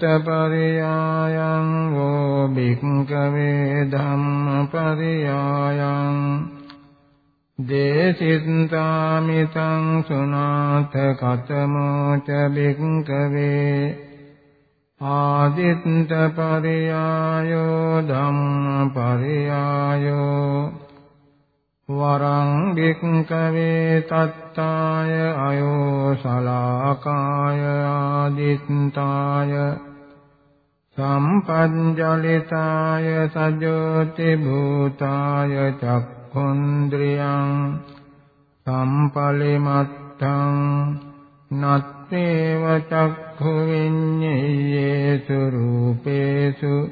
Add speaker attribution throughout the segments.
Speaker 1: පරියායං වෝ භික්ඛවේ ධම්ම පරියායං දේසිතාමිතං සුනාත කතමෝ ච භික්ඛවේ ආදිත්තාය සම්පංජලිතාය සජෝති භූතාය චක්ඛුන්ද්‍රියං සම්පලිමත්තං නත්තේව චක්ඛු විඤ්ඤේයේසු රූපේසු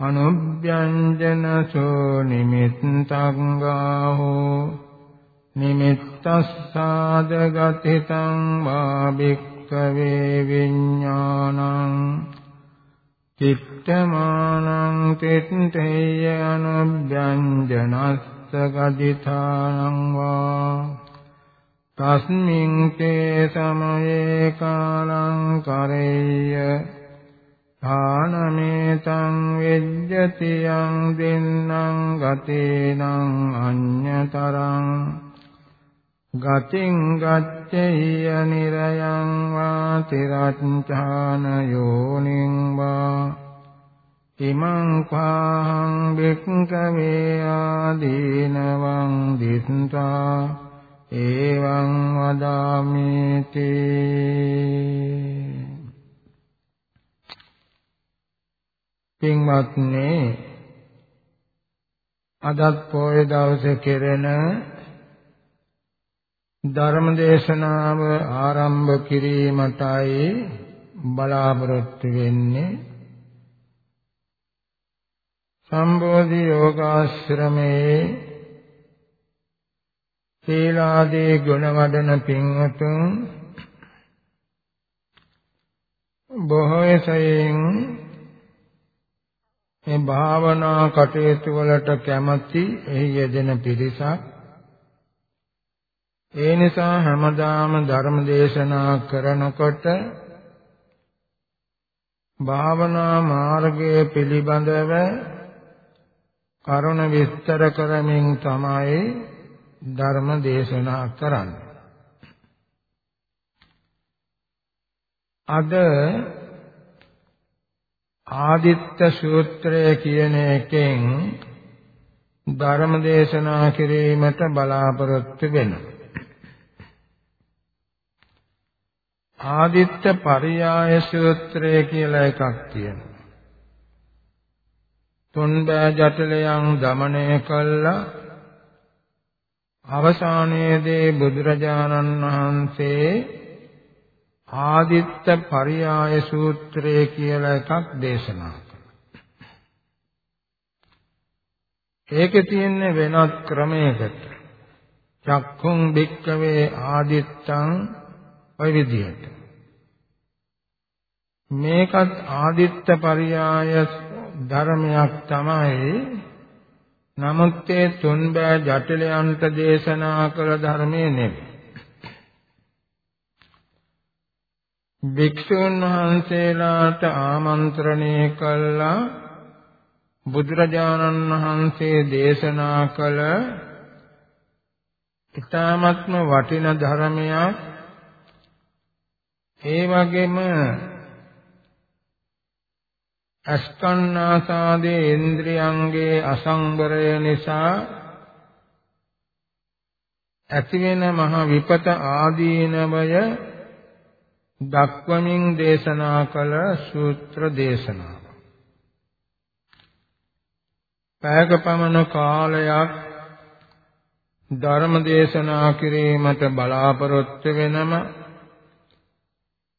Speaker 1: අනුභ්‍යංජනසෝ නිමිත්තං ගාහෝ නිමිත්තස්සාද ගතිතං වා භික්ඛවේ විඥානං චිත්තමානං තිත්තේය අනුභ්‍යංජනස්ස ගදිතානං වා තස්මින් තේ සමයේ කාලං කරෙය්‍ය ආනමේතං වෙජ්ජති යං දෙන්නං ගතේනං අඤ්ඤතරං ගතින් ගච්ඡේය නිරයං වා තිරච්ඡාන යෝනිං වා. ඉමං පාහං බික්කවේ ආදීනවං දිත්තා. එවං වදාමිති. පින්වත්නි අදත් පොය දවසේ කෙරෙන ධර්ම දේශනාව ආරම්භ කිරීමටයි බලාපොරොත්තු වෙන්නේ. සම්බෝධි යෝගාශ්‍රමයේ සීලාදී ගුණ වඩන පින්වතුන් බොහෝ සයෙන් මේ භාවනා කටයුතු වලට කැමැති එහි යෙදෙන පිරිසක් ඒ නිසා හැමදාම ධර්ම දේශනා කරනකොට භාවනා මාර්ගයේ පිළිබඳව කරුණ විස්තර කරමින් තමයි ධර්ම දේශනා කරන්න. අද ආදිත්ත සූත්‍රය කියන එකෙන් ධර්ම දේශනා කිරීමට බලාපොරොත්තු වෙනවා. ආදිත්ත පරියාය සූත්‍රය කියලා එකක් තියෙනවා. තුන්බෑ ජටලයන් দমনය කළා අවසානයේදී බුදුරජාණන් වහන්සේ ආදිත්ත පරියාය සූත්‍රය කියලා එකක් දේශනා කළා. ඒකේ තියෙන වෙනත් ක්‍රමයකට චක්ඛුං භික්ඛවේ ආදිත්තං ඔය විදිහට මේකත් ආදිත්ත පරියාය ධර්මයක් තමයි නමුත් ඒ තුන් බෑ ජටිලයන්ට දේශනා කළ ධර්මයේ නෙවෙයි. භික්ෂුන් වහන්සේලාට ආමන්ත්‍රණය කළා බුදුරජාණන් වහන්සේ දේශනා කළ ඊ타ත්ම වටින ධර්මයක් ඒ වගේම අස්කන්නාසාදී ඉන්ද්‍රියංගේ අසංවරය නිසා ඇතිවෙන මහ විපත ආදීනවය දක්වමින් දේශනා කළ සූත්‍ර දේශනාව. පැයක පමණ කාලයක් ධර්ම දේශනා කිරීමට බලාපොරොත්තු වෙනම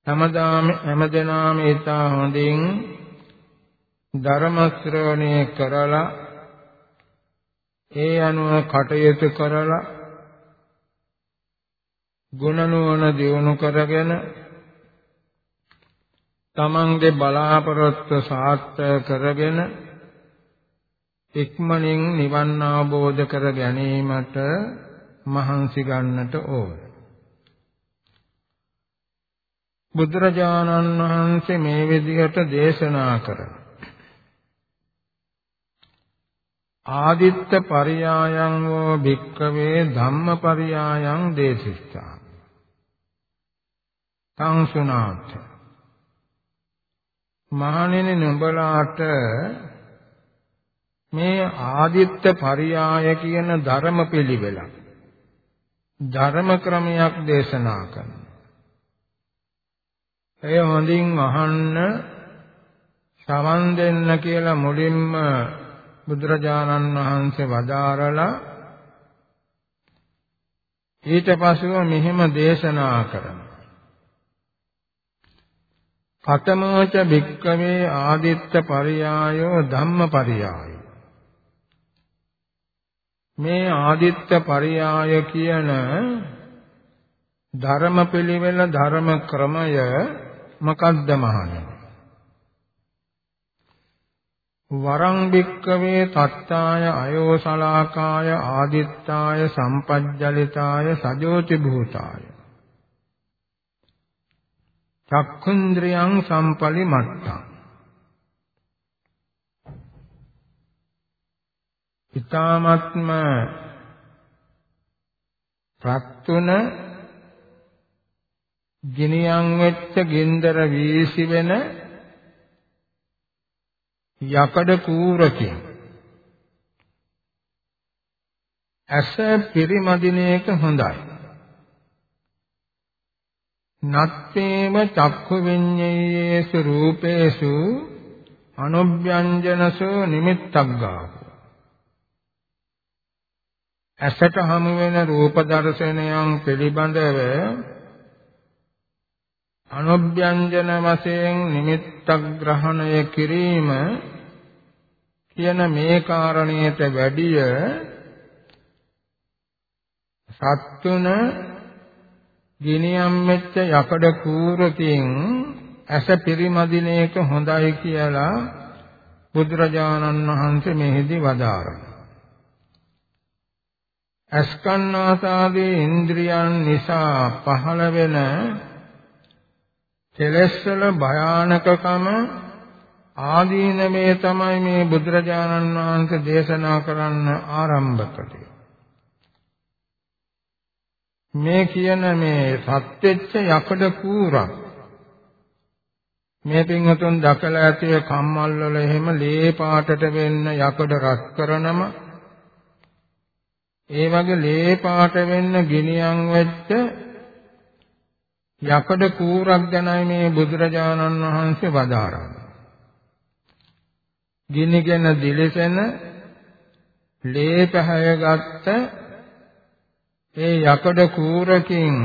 Speaker 1: හැමදාම හැමදෙනාම ඊට හොඳින් ධර්ම ශ්‍රවණය කරලා ඒ අනුව කටයුතු කරලා ගුණ නුවණ දියුණු කරගෙන තමන්ගේ බලාපොරොත්තු සාර්ථක කරගෙන ඉක්මනින් නිවන් අවබෝධ කර ගැනීමට මහන්සි ගන්නට ඕන. බුදුරජාණන් වහන්සේ මේ විදිහට දේශනා කරා. ආදිත්ත පරියායං වූ භික්කවේ ධම්ම පරියායං දේශිස්සා. සංසුනාත් මහණෙනි නුඹලාට මේ ආදිත්ත පරියාය කියන ධර්ම පිළිවෙලක් ධර්ම ක්‍රමයක් දේශනා කරනවා. එය හොඳින් අහන්න සමන් දෙන්න කියලා මුලින්ම බුදුරජාණන් වහන්සේ වදාරලා ඊට පසුව මෙහිම දේශනා කරනවා. කතමෝච භික්කවේ ආදිත්ත පරියායෝ ධම්ම පරියායෝ මේ ආදිත්ත පරියාය කියන ධර්ම පිළිවෙල ධර්ම ක්‍රමය මොකද්ද මහණෙනි වරං භික්කවේ තත්තාය අයෝසලාකාය ආදිත්තාය සම්පජ්ජලිතාය සජෝති භූතාය චක්ඛුන්ද්‍රියං සම්පලිමත්තං. ඊ타මත්ම ප්‍රත්තුන ගිනියන් වෙච්ච ගින්දර වීසි වෙන යකඩ කූරකින් ඇස පිරිමදින එක හොඳයි. නත්තේම චක්ඛු විඤ්ඤේයේසු රූපේසු අනුභ්‍යංජනසෝ නිමිත්තක් ගාව. ඇසට හමු වෙන රූප දර්ශනයන් පිළිබඳව අනුභ්‍යංජන වශයෙන් නිමිත්තක් ග්‍රහණය කිරීම කියන මේ කාරණයට වැඩිය සත්තුන ගිනියම් මෙච්ච යකඩ කූරකින් ඇස පිරිමදින එක හොඳයි කියලා බුදුරජාණන් වහන්සේ මෙහිදී වදාරනවා. අස්කන්නාසාදී ඉන්ද්‍රියන් නිසා පහළ වෙන කෙලෙස්වල භයානකකම ආදීනමේ තමයි මේ බුදුරජාණන් වහන්සේ දේශනා කරන්න ආරම්භ කළේ. මේ කියන මේ සත්‍යෙච්ච යකඩ කූරක් මේ පින්වතුන් දකලා ඇති කම්මල් වල එහෙම ලේ පාටට වෙන්න යකඩ රත් කරනම ඒ වගේ ලේ පාට වෙන්න ගිනියම් වෙච්ච යකඩ කූරක් ගැනයි මේ බුදුරජාණන් වහන්සේ වදාරන්නේ. ගිනිගෙන දිලිසෙන ලේ පහයගත්ත ඒ යකඩ කූරකින්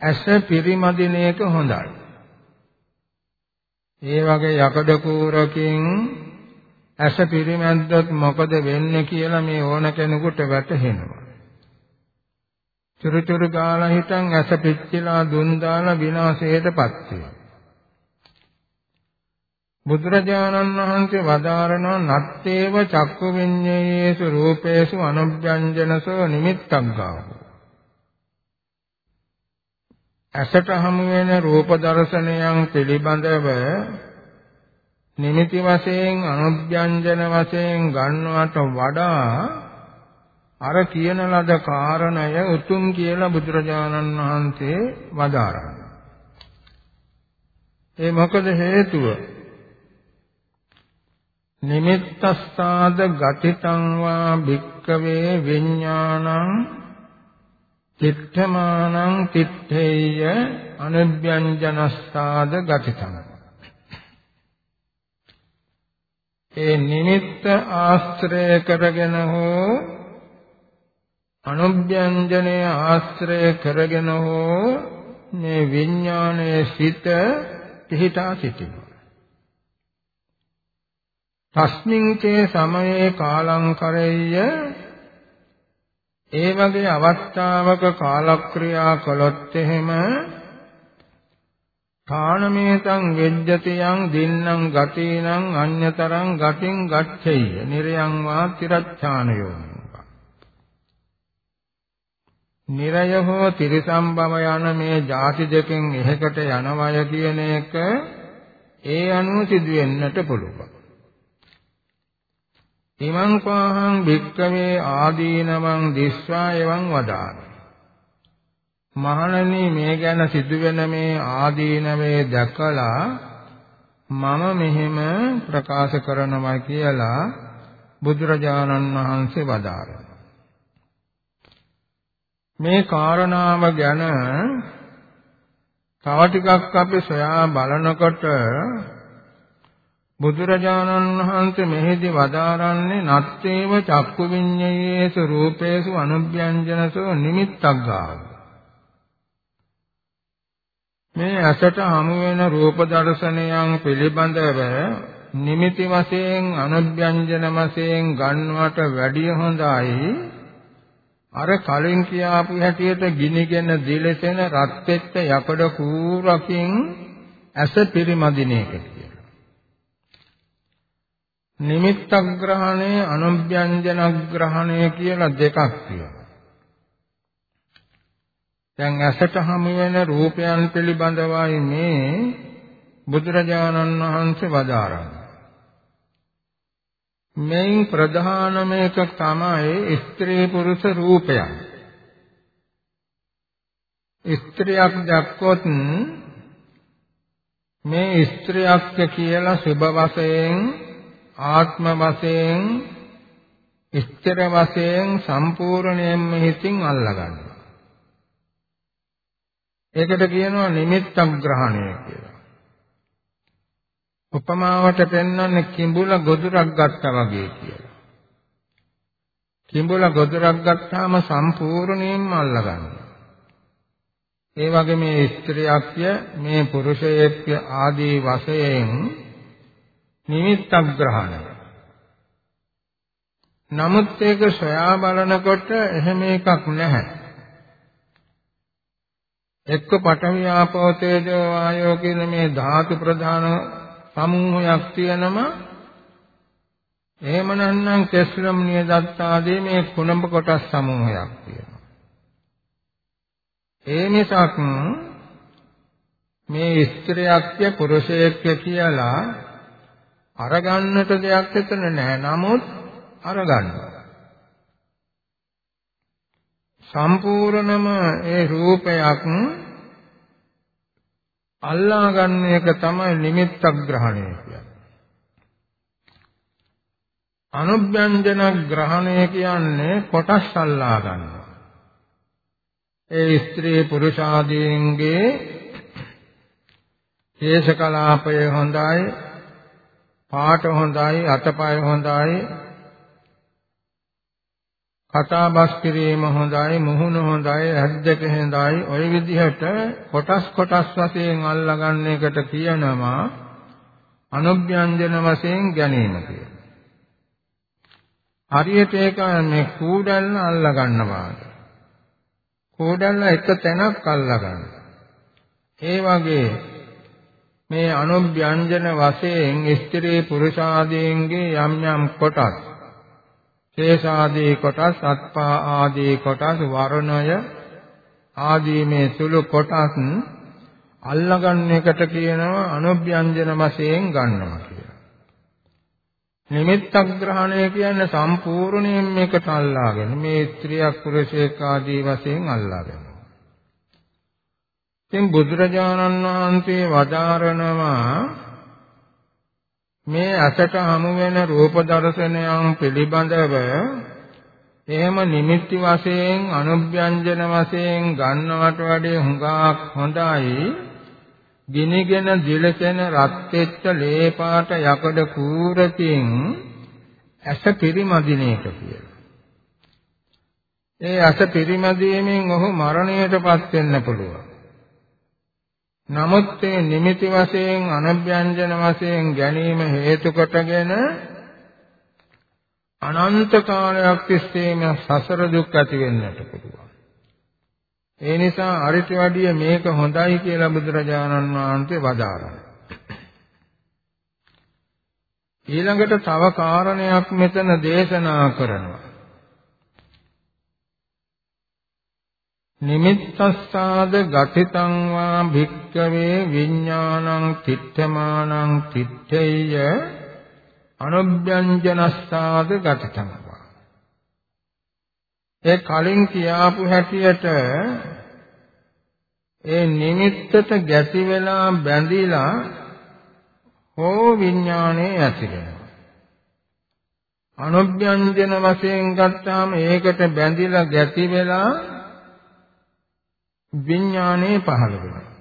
Speaker 1: ඇස පිරිමදින එක හොඳයි. ඒ වගේ යකඩ කූරකින් ඇස පිරිමැද්දොත් මොකද වෙන්නේ කියලා මේ ඕන කෙනෙකුට වැටහෙනවා. චුරුචුරු ගාලා හිටන් ඇස පිච්චිලා දුන් දාලා විනාශයටපත් වෙනවා. බුදුරජාණන් වහන්සේ වදාරනවා නත්තේව චක්කු විඤ්ඤේයේසු රූපේසු අනුභ්‍යංජනසෝ නිමිත්තක් ගාවෝ ඇසට හමු වෙන රූප දර්ශනයන් පිළිබඳව නිමිති වශයෙන් අනුභ්‍යංජන වශයෙන් ගන්නවට වඩා අර කියන ලද කාරණය උතුම් කියලා බුදුරජාණන් වහන්සේ වදාරනවා. ඒ මොකද හේතුව? නිමිත්තස්සාද ගතිතං වා භික්කවේ විඥානං තිත්තමානං තිත්තේය අනුභ්‍යංජනස්සාද ගතිතං ඒ නිමිත්ත ආශ්‍රය කරගෙන හෝ අනුභ්‍යංජනය ආශ්‍රය කරගෙන හෝ මේ විඥානයේ සිට පිහිටා සිටිනවා. තස්මින් චේ සමයේ කාලංකරෙය්‍ය ඒ වගේ අවස්ථාවක කාලක්‍රියා කළොත් එහෙම ථානමේතං වෙජ්ජතියං දින්නම් ගතේනං අඤ්‍යතරං ගතින් ගච්ඡෙය්‍ය නිරයං වා තිරච්ඡානයෝ නිරය හෝ තිරිසම්බව යන මේ ಜಾති දෙකෙන් එහෙකට යනවය කියන එක ඒ අනුව සිදුවෙන්නට පුළුවන්. ඉමං පාහං භික්කවේ ආදීනවං දිස්වා එවං වදාමි. මහණනි මේ ගැන සිදුවෙන මේ ආදීනවේ දැකලා මම මෙහෙම ප්‍රකාශ කරනවා කියලා බුදුරජාණන් වහන්සේ වදාරනවා. මේ කාරණාව ගැන තව ටිකක් අපි සොයා බලනකොට බුදුරජාණන් වහන්සේ මෙහිදී වදාරන්නේ නත්තේව චක්කු විඤ්ඤයේසු රූපේසු අනුභ්‍යංජනසෝ නිමිත්තක් ගාව. මේ ඇසට හමු වෙන රූප දර්ශනයන් පිළිබඳව නිමිති වශයෙන් අනුභ්‍යංජන වශයෙන් ගන්නවට වැඩිය හොඳයි අර කලින් කියාපු හැටියට ගිනිගෙන දිලසෙන රත් වෙච්ච යකඩ කූරකින් ඇස පිරිමදින එක කියලා. නිමිත්තග්‍රහණය අනුභ්‍යංජනග්‍රහණය කියලා දෙකක් තියෙනවා. දැන් ඇසට හමු වෙන රූපයන් පිළිබඳවයි මේ බුදුරජාණන් වහන්සේ වදාරන්නේ. මෙයින් ප්‍රධානම එක තමයි ස්ත්‍රී පුරුෂ රූපයන්. ස්ත්‍රියක් දැක්කොත් මේ ස්ත්‍රියක් කියලා සුභ වශයෙන් ආත්ම වශයෙන් ස්ථිර වශයෙන් සම්පූර්ණයෙන්ම හිතින් අල්ලගන්නවා. ඒකට කියනවා නිමිත්තක් ග්‍රහණය කියලා. උපමාවට පෙන්වන්නේ කිඹුල ගොදුරක් ගත්තා වගේ කියලා. කිඹුල ගොදුරක් ගත්තාම සම්පූර්ණයෙන්ම අල්ලගන්නවා. ඒ වගේ මේ ස්ත්‍රියක්ය මේ පුරුෂයෙක්ය ආදී වශයෙන් නිමිත්තක් ග්‍රහණය. නමුත් ඒක සොයා බලනකොට එහෙම එකක් නැහැ. එක්ක පඨවි ආපෝ තේජෝ වායෝ කියන මේ ධාතු ප්‍රධාන සමූහයක් තියෙනම එහෙම නැත්නම් කෙස්ලම් නියදත් ආදී මේ කුණඹ කොටස් සමූහයක් තියෙනවා. ඒ මිසක් මේ ස්ත්‍රියක්ය පුරුෂයෙක්ය කියලා අරගන්නට දෙයක් එතන නැහැ. නමුත් අරගන්නවා. සම්පූර්ණම ඒ රූපයක් අල්ලා ගන්න එක තමයි නිමිත්තක් ග්‍රහණය කියන්නේ. අනුභ්‍යංජන ග්‍රහණය කියන්නේ කොටස් අල්ලා ගන්නවා. ඒ ස්ත්‍රී පුරුෂ ආදීන්ගේ කේශ කලාපය හොඳයි, පාට හොඳයි, අතපය හොඳයි, කතා බස් කිරීම හොඳයි මුහුණ හොඳයි ඇද්දක හොඳයි ওই විදිහට කොටස් කොටස් වශයෙන් අල්ලගන්න එකට කියනවා අනුභ්‍යංජන වශයෙන් ගැනීම කියලා. හරියට ඒක මේ කූඩල්ල අල්ලගන්නවා. කූඩල්ල එක තැනක් අල්ලගන්න. ඒ වගේ මේ අනුභ්‍යංජන වශයෙන් ස්ත්‍රී පුරුෂාදීන්ගේ යම් යම් කොටස් ශේෂාදී කොටස් සත්පා ආදී කොටස් වර්ණය ආදී මේ සුළු කොටස් අල්ලගන්න එකට කියනවා අනුභ්‍යංජන වශයෙන් ගන්නවා කියලා. නිමිත්තක් ග්‍රහණය කියන්නේ සම්පූර්ණයෙන් මේකට අල්ලාගෙන මේ ස්ත්‍රියක් පුරුෂයෙක් ආදී වශයෙන් අල්ලාගෙන. ඉතින් බුදුරජාණන් වහන්සේ වදාරනවා මේ අසට හමු වෙන රූප දර්ශනයන් පිළිබඳව එහෙම නිමිති වශයෙන් අනුභ්‍යංජන වශයෙන් ගන්නවට වඩා හුඟක් හොඳයි ගිනිගෙන දිලසෙන රත් වෙච්ච ලේ පාට යකඩ කූරකින් ඇස පිරිමදින එක කියලා. ඒ ඇස පිරිමදීමෙන් ඔහු මරණයටපත් වෙන්න පුළුවන්. නමුත් ඒ නිමිති වශයෙන් අනභ්‍යංජන වශයෙන් ගැනීම හේතු කොටගෙන අනන්ත කාලයක් තිස්සේම සසර දුක් ඇති වෙන්නට පුළුවන්. ඒ නිසා අරිට වැඩිය මේක හොඳයි කියලා බුදුරජාණන් වහන්සේ වදාරනවා. ඊළඟට තව කාරණයක් මෙතන දේශනා කරනවා. නිමිත්තස්සාද ගතිතං වා භික්කවේ විඥානං තිත්තමානං තිත්තේය අනුභ්‍යංජනස්සාද ගතිතං වා. ඒ කලින් කියාපු හැටියට ඒ නිමිත්තට ගැති වෙලා බැඳිලා හෝ විඥානයේ ඇතිවෙනවා අනුභ්‍යංජන වශයෙන් ගත්තාම ඒකට බැඳිලා ගැති වෙලා විඥානයේ පහළ වෙනවා.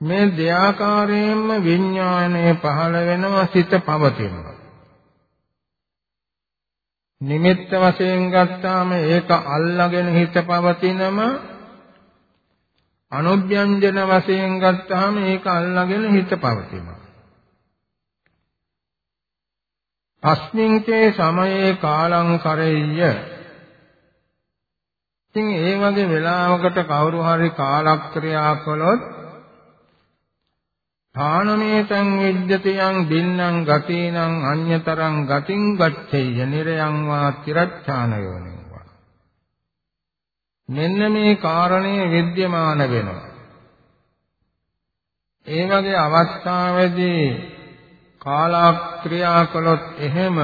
Speaker 1: මේ දෙආකාරයෙන්ම විඥානයේ පහළ වෙනවා සිත පවතිනවා. නිමිත්ත වශයෙන් ගත්තාම ඒක අල්ලාගෙන හිත පවතිනම අනුභ්‍යංජන වශයෙන් ගත්තාම ඒක අල්ලාගෙන හිත පවතිනවා. අස්මින්කේ සමයේ කාලං කරෙය්‍ය ඉතින් ඒ වගේ වෙලාවකට කවුරු හරි කාලක්‍රියා කළොත් ථානමේතං විද්‍යතියං දින්නම් ගතේනම් අඤ්‍යතරං ගතින් ගච්ඡේය නිරයං වා තිරච්ඡාන යෝනිවා මෙන්න මේ කාරණය විද්‍යමාන වෙනවා. ඒ වගේ අවස්ථාවේදී කාලක්‍රියා කළොත් එහෙම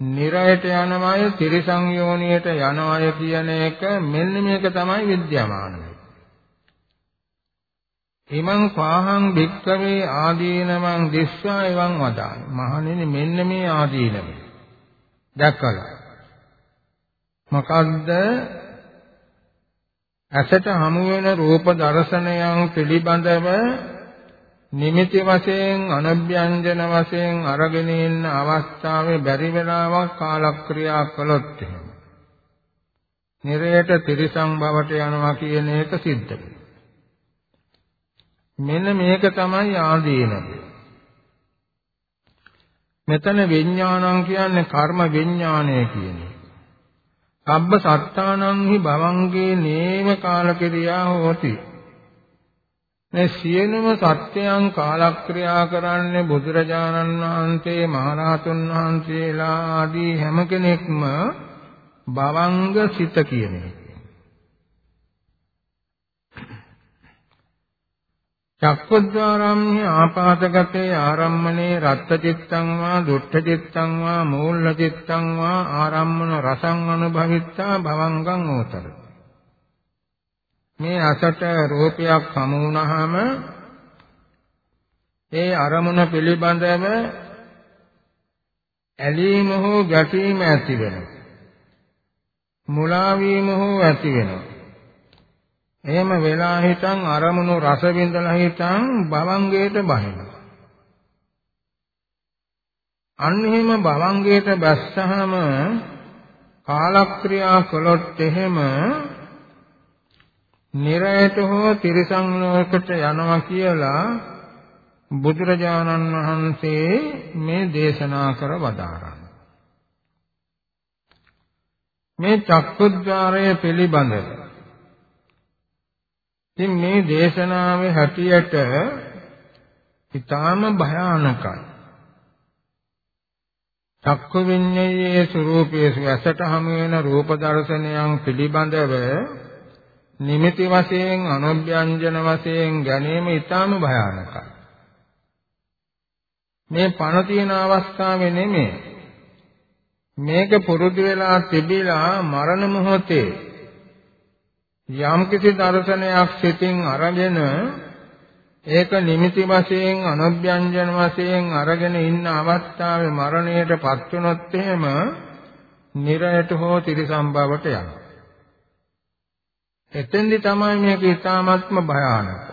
Speaker 1: නිරයට යනවාය තිරිසං යෝනියට යනවාය කියන එක මෙන්න මේක තමයි විද්‍යාමාන වෙන්නේ. ඉමං පාහං භික්කවේ ආදීනමං දිස්වා එවං වදාන. මහණෙනි මෙන්න මේ ආදීනම. දැක්කලා. මොකද්ද? ඇසට හමු වෙන රූප දර්ශනයන් පිළිබඳව නිමිති වශයෙන් අනභ්‍යංජන වශයෙන් අරගෙන ඉන්න අවස්ථාවේ බැරි වෙලාවක් කාලක්‍රියා කළොත් එහෙම. නිරයට තිරිසං බවට යනවා කියන එක සිද්ධ මෙන්න මේක තමයි ආදීනව. මෙතන විඥානං කියන්නේ කර්ම විඥානය කියන එක. සබ්බ සත්තානං හි භවංගේ නේව කාලකිරියා හෝති. මේ සියලුම සත්‍යයන් කාලක්‍රියා කරන්නේ බුදුරජාණන් වහන්සේ මහරහතුන් වහන්සේලා ආදී හැම කෙනෙක්ම භවංග සිත කියන එක. චක්කද්වාරම්හි ආපාතගතේ ආරම්මනේ රත්ත්‍චිත්තං වා දුට්ඨචිත්තං වා මූලචිත්තං වා ආරම්මන රසං අනුභවිත්තා භවංගං ඕතරති මේ අසට රූපයක් හමු වුණාම ඒ අරමුණ පිළිබඳව ඇලීම හෝ ගැටීම ඇති වෙනවා. මුලා වීම හෝ ඇති වෙනවා. එහෙම වෙලා හිටන් අරමුණු රස විඳලා හිටන් භවංගයට බහිනවා. අන්න එහෙම භවංගයට බැස්සහම කාලක්‍රියා කළොත් එහෙම නිරයට හෝ තිරිසන් ලෝකයට යනවා කියලා බුදුරජාණන් වහන්සේ මේ දේශනා කර වදාරන මේ චක්කුද්්වාරය පිළිබඳව ඉතින් මේ දේශනාවේ හැටියට ඊටාම භයානකයි. චක්ක විඤ්ඤයේ ස්වરૂපයේ ඇසට හමු වෙන රූප දර්ශනයන් පිළිබඳව නිමිති වශයෙන් අනුභ්‍යංජන වශයෙන් ගැනීම ඊටාම භයානකයි. මේ පණ තියෙන අවස්ථාවේ නෙමෙයි. මේක පුරුදු වෙලා තිබිලා මරණ මොහොතේ යම්කිසි දර්ශනයක් සිතින් අරගෙන ඒක නිමිති වශයෙන් අනුභ්‍යංජන වශයෙන් අරගෙන ඉන්න අවස්ථාවේ මරණයට පත් වුණොත් එහෙම නිරයට හෝ තිරිසන් බවට යනවා. එතෙන්දි තමයි මේක ඉතාමත්ම භයානක.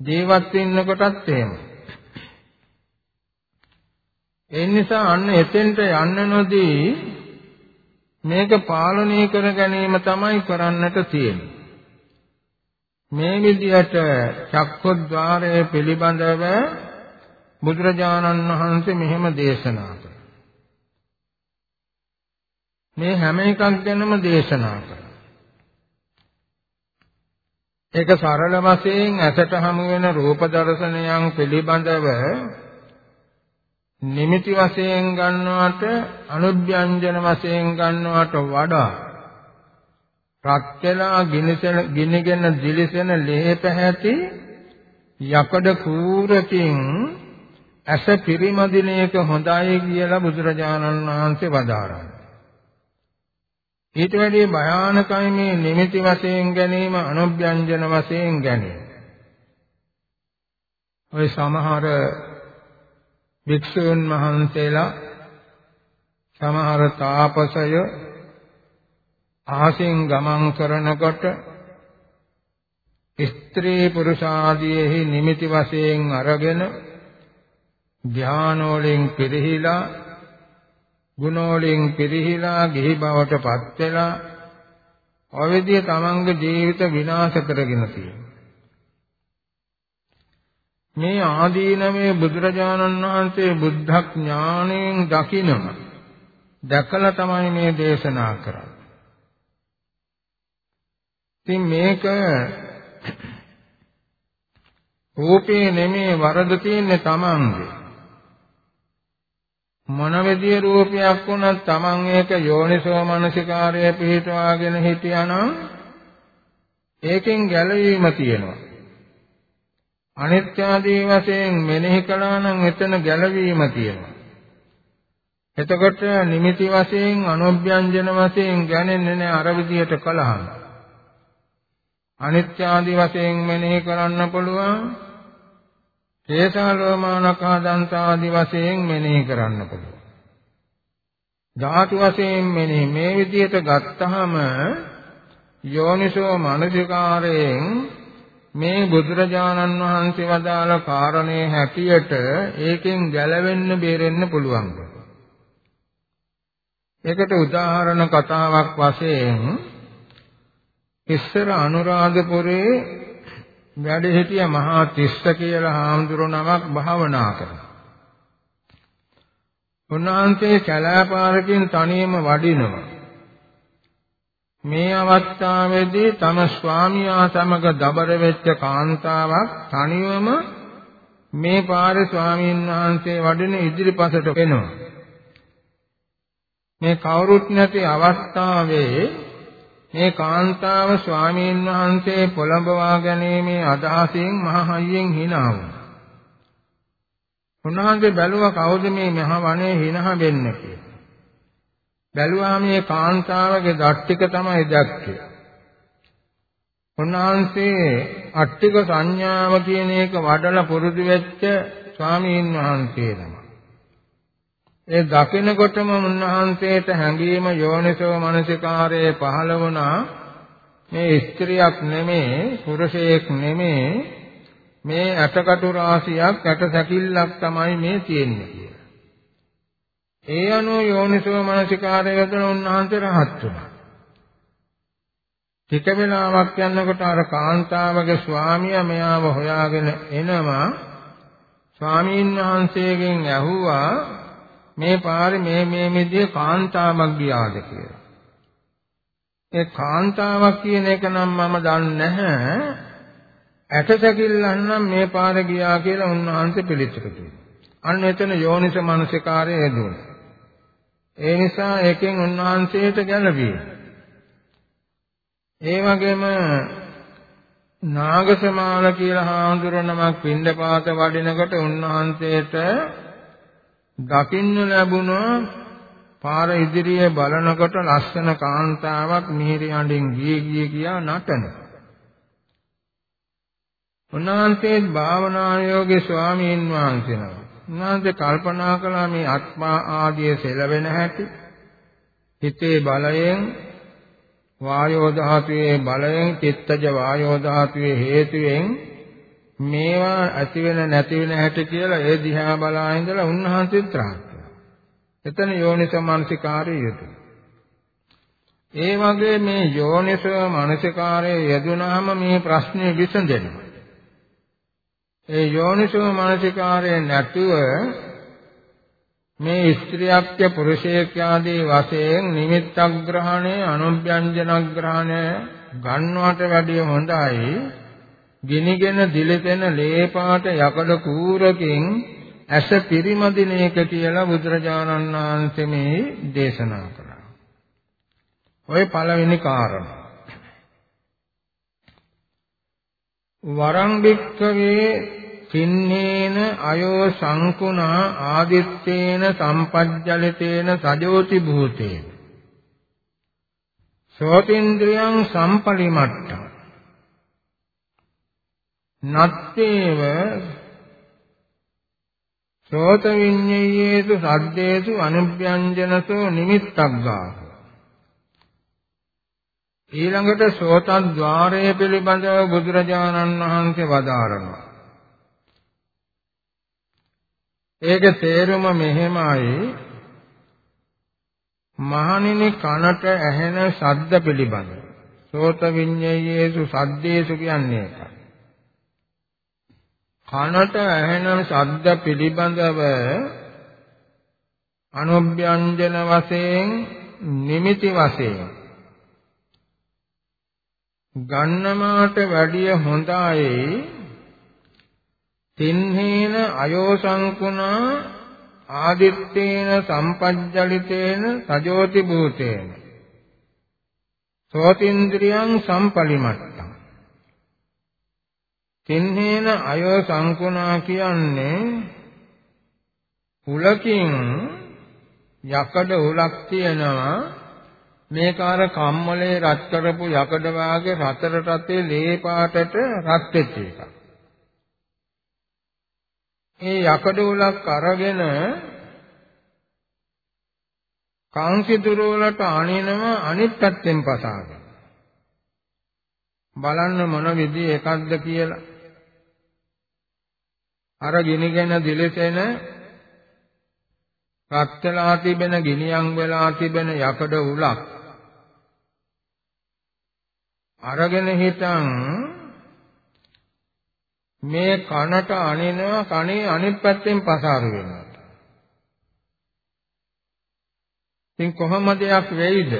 Speaker 1: ජීවත් වෙන්නකොටත් එහෙමයි. ඒ නිසා අන්න එතෙන්ට යන්න නොදී මේක පාලනය කර ගැනීම තමයි කරන්නට තියෙන්නේ. මේ විදිහට චක්කොද්්වාරය පිළිබඳව බුදුරජාණන් වහන්සේ මෙහෙම දේශනා කළා. මේ හැම එකක් ගැනම දේශනා කළා. ඒක සරල වශයෙන් ඇසට හමු වෙන රූප දර්ශනයන් පිළිබඳව නිමිති වශයෙන් ගන්නවට අනුභ්‍යංජන වශයෙන් ගන්නවට වඩා රත් වෙලා ගිනිසෙන ගිනිගෙන දිලිසෙන ලේ පැහැති යකඩ කූරකින් ඇස පිරිමදින එක හොඳයි කියලා බුදුරජාණන් වහන්සේ වදාරා. ඊට වැඩිය භයානකයි මේ නිමිති වශයෙන් ගැනීම අනුභ්‍යංජන වශයෙන් ගැනීම. ඔය සමහර භික්ෂුන් වහන්සේලා සමහර තාපසය අහසින් ගමන් කරනකොට ස්ත්‍රී පුරුෂ ආදීෙහි නිමිති වශයෙන් අරගෙන ධානෝලෙන් පිරිහිලා ගුණෝලෙන් පිරිහිලා ගිහි බවට පත් වෙලා ඔවිදිය තමන්ගේ ජීවිත විනාශ කරගෙන තියෙනවා මේ ආදීනමේ බුදුරජාණන් වහන්සේ බුද්ධ ඥාණයෙන් දකිනම දැකලා තමයි මේ දේශනා කරන්නේ. ඉතින් මේක රූපේ නෙමේ වරද තියෙන්නේ තමන්ගේ. මොන විදිය රූපයක් වුණත් තමන් ඒක යෝනිසෝ මනසිකාරය පිහිටවාගෙන හිටියානම් ඒකෙන් ගැලවීම තියෙනවා. අනිත්‍ය ආදී වශයෙන් මෙනෙහි කළා නම් එතන ගැළවීම තියෙනවා. එතකොට නිමිති වශයෙන් අනුභ්‍යංජන වශයෙන් ගැනෙන්නේ නැහැ අර විදියට කළාම. අනිත්‍ය ආදී වශයෙන් මෙනෙහි කරන්න පුළුවන්. හේසාලෝමානකා දන්ත ආදී වශයෙන් මෙනෙහි කරන්න පුළුවන්. ධාතු වශයෙන් මෙනෙහි මේ විදියට ගත්තහම යෝනිසෝ මනසිකාරයෙන් මේ බුදුරජාණන් වහන්සේ වදාළ කාරණේ හැටියට ඒකෙන් ගැලවෙන්න බේරෙන්න පුළුවන්. ඒකට උදාහරණ කතාවක් වශයෙන් ඉස්සර අනුරාධපුරේ වැඩ සිටිය මහා තිස්ස කියලා හාමුදුරුවෝ නමක් භාවනා කරා. උන්වහන්සේ කැලෑපාරකින් තනියම වඩිනවා. මේ අවස්ථාවේදී තම ස්වාමියා සමග දබර වෙච්ච කාන්තාවක් තනිවම මේ පාරේ ස්වාමීන් වහන්සේ වඩින ඉදිරිපසට එනවා. මේ කවුරුත් නැති අවස්ථාවේ මේ කාන්තාව ස්වාමීන් වහන්සේ පොළඹවා ගැනීමේ අදහසින් මහ හයියෙන් hina වුණා. උන්වහන්සේ බැලුවා කවුද මේ මහ වනයේ hina වෙන්නේ කියලා. බැලුවා මේ කාන්තාවගේ දට්ටික තමයි දැක්කේ. උන්වහන්සේ අට්ටික සංඥාව කියන එක වඩලා පුරුදු වෙච්ච ස්වාමීන් වහන්සේ නම. ඒ දකිනකොටම උන්වහන්සේට හැඟීම යෝනිසෝ මනසිකාරයේ පහළ වුණා මේ ස්ත්‍රියක් නෙමේ පුරුෂයෙක් නෙමේ මේ ඇටකටු රාශියක් ඇට සැකිල්ලක් තමයි මේ තියෙන්නේ ඒ අනුව යෝනිසෝ මනසිකාරය යොදන උන්වහන්සේ රහත් වුණා. ටික වෙලාවක් යනකොට අර කාන්තාවගේ ස්වාමියා මෙයාව හොයාගෙන එනවා. ස්වාමීන් වහන්සේගෙන් ඇහුවා මේ පාරේ මේ මේ මෙදී කාන්තාවක් ගියාද කියලා. ඒ කාන්තාවක් කියන එක නම් මම දන්නේ නැහැ. ඇටසැකිල්ලන් නම් මේ පාර ගියා කියලා උන්වහන්සේ පිළිතුරු දුන්නා. අන්න එතන යෝනිස මනසිකාරය යෙදුණා. ඒ නිසා ඒකෙන් උන්වහන්සේට ගැළපී. ඒ වගේම නාගසමාල කියලා හාමුදුරනමක් පින්ඩපාත වඩිනකොට උන්වහන්සේට දකින්න ලැබුණා පාර ඉදිරියේ බලනකොට ලස්සන කාන්තාවක් මිහිරි හඬින් ගියේ ගියේ කියා නටන. උන්වහන්සේ භාවනා යෝගී ස්වාමීන් වහන්සේ නම. උන්වහන්සේ කල්පනා කළා මේ ආත්මා ආදී සෙලවෙන හැටි හිතේ බලයෙන් වායෝ ධාතුවේ බලයෙන් චිත්තජ වායෝ ධාතුවේ හේතුවෙන් මේවා ඇති වෙන නැති වෙන හැටි කියලා ඒ දිහා බලා ඉඳලා උන්වහන්සේ ත්‍රාක් එතන යෝනිසෝ මානසිකාරය යෙදුන. ඒ වගේ මේ යෝනිසෝ මානසිකාරයේ යෙදුනහම මේ ප්‍රශ්නේ විසඳෙනවා. ඒ යෝනිසෝ මානසිකාරයේ නැතුව මේ ස්ත්‍රියක්ය පුරුෂයෙක් ආදී වශයෙන් නිමිත්තක් ග්‍රහණය අනුභ්‍යංජන ග්‍රහණය ගන්නවට වැඩිය හොඳයි ගිනිගෙන දිලෙතෙන ලේපාට යකඩ කූරකින් ඇස පිරිමදින එක කියලා බුදුරජාණන් වහන්සේ මේ දේශනා කළා. ඔය පළවෙනි කාරණා. වරං භික්ඛවේ සින්නේන අයෝ සංකුණා ආදිත්තේන සම්පජ්ජලිතේන සජෝති භූතේන සෝතින්ද්‍රියං සම්පලිමට්ඨ නත්තේව සෝත විඤ්ඤේයේසු සද්දේසු අනුභ්‍යංජනසෝ නිමිත්තක් ගාහ ඊළඟට සෝතද්්වාරය පිළිබඳව බුදුරජාණන් වහන්සේ වදාරනවා. ඒක තේරුම මෙහෙමයි. මහණෙනි කනට ඇහෙන ශබ්ද පිළිබඳ. සෝත විඤ්ඤේයේසු සද්දේසු කියන්නේ ඒකයි. කනට ඇහෙන ශබ්ද පිළිබඳව අනුභ්‍යංජන වශයෙන් නිමිති වශයෙන් ගන්නමාට වැඩිය හොඳයි. තින්හේන අයෝසංකුණා ආදිත්තේන සම්පජ්ජලිතේන සජෝති භූතේන. සෝතින්ද්‍රියං සම්පලිමට්ඨං තින්හේන අයෝ සංකුණා කියන්නේ උලකින් යකඩ උලක් තියෙනවා. මේක අර කම්මලේ රත් කරපු යකඩ වාගේ රතර රතේ ලේ පාටට රත් වෙච්ච එකක්. ඒ යකඩ උලක් අරගෙන කාංසිදුර වලට අනිනව අනිත් පැත්තෙන් පසාගෙන. බලන්න මොන විදිහ එකක්ද කියලා. අර ගිනිගෙන දිලසෙන රත් වෙලා තිබෙන ගිනියම් වෙලා තිබෙන යකඩ උලක් අරගෙන හිටන් මේ කනට අනිනවා කනේ අනිත් පැත්තෙන් පසාරු වෙනවා. ඉතින් කොහොමද යක් වෙයිද?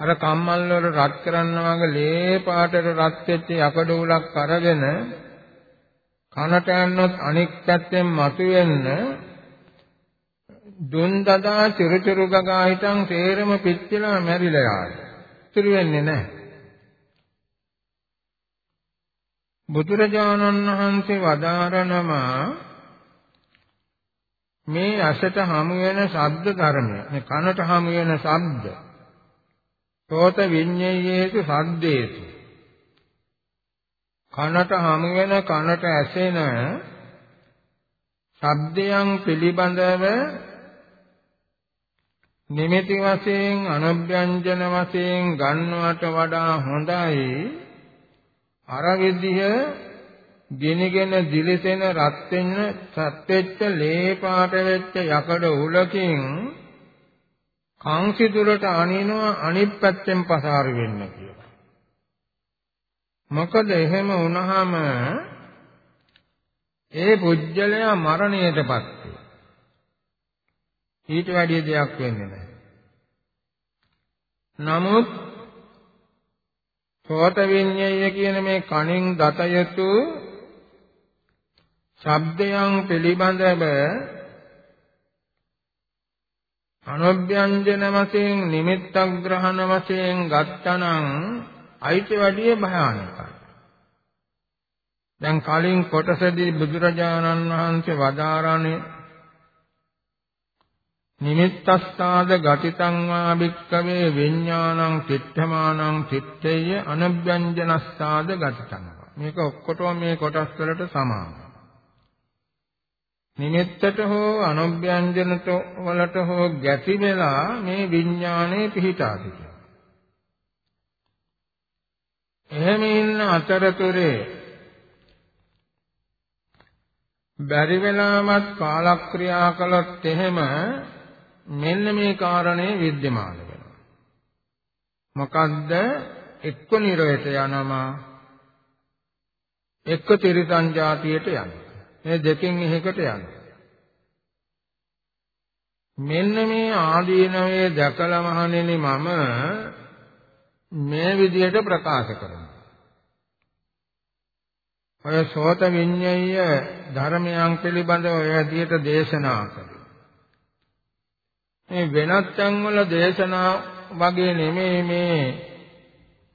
Speaker 1: අර කම්මල් වල රත් කරන්න වගේ ලේ පාටට රත් වෙච්ච යකඩ උලක් අරගෙන කනට යන්නොත් අනික් පැත්තෙන් මතුවෙන්න දුන් දදා චිරුචිරු ගගා හිටන් තේරම පිච්චිලා මැරිලා යාවි. ඉතුරු වෙන්නේ නැහැ. බුදුරජාණන් වහන්සේ වදාරනවා මේ ඇසට හමු වෙන ශබ්ද ධර්මය මේ කනට හමු වෙන ශබ්ද සෝත විඤ්ඤේයේසු සද්දේසු කනට හමු වෙන කනට ඇසෙන ශබ්දයන් පිළිබඳව නිමිති වශයෙන් අනභ්‍යංජන වශයෙන් ගන්නවට වඩා හොඳයි අර විදිහ ගිනිගෙන දිලිසෙන රත් වෙන සත් වෙච්ච ලේ පාට වෙච්ච යකඩ උලකින් කංසිදුරට අනිනවා අනිත් පැත්තෙන් පසාරු වෙන්න කියලා. මොකද එහෙම වුණාම ඒ පුජ්‍යලයා මරණයටපත් වෙනවා. ඊට වැඩිය දෙයක් වෙන්නේ නැහැ. නමුත් සෝත විඤ්ඤය කියන මේ කණින් දත යුතු ශබ්දයන් පිළිබඳව අනොභ්‍යංජන වශයෙන් නිමිත්තක් ග්‍රහණ වශයෙන් ගත්තනම් අයිති වැඩිය භයානකයි. දැන් කලින් කොටසදී බුදුරජාණන් වහන්සේ වදාරන්නේ නිමිත්තස්සාද ගතිතං වා භික්කවේ විඥානං චිත්තමානං චිත්තේය අනභ්‍යංජනස්සාද ගතිතං මේක ඔක්කොටම මේ කොටස් වලට සමානයි. නිමිත්තට හෝ අනභ්‍යංජනට වලට හෝ ගැති වෙලා මේ විඥානේ පිහිටා සිටිනවා එහෙම ඉන්න අතරතුරේ බැරි වෙලාමත් කාලක්‍රියා කළොත් එහෙම මෙන්න මේ කාරණේ विद्यमान වෙනවා. මොකද්ද? එක්ක නිරයට යනවා. එක්ක තිරිසන් જાතියට යනවා. මේ දෙකෙන් එකකට යනවා. මෙන්න මේ ආදීනවේ දැකලා මහණෙනි මම මේ විදිහට ප්‍රකාශ කරනවා. ඔය සෝත විඤ්ඤය ධර්මයන් පිළිබඳව ඔය විදිහට දේශනා කළා. මේ වෙනත් තැන්වල දේශනා වගේ නෙමෙයි මේ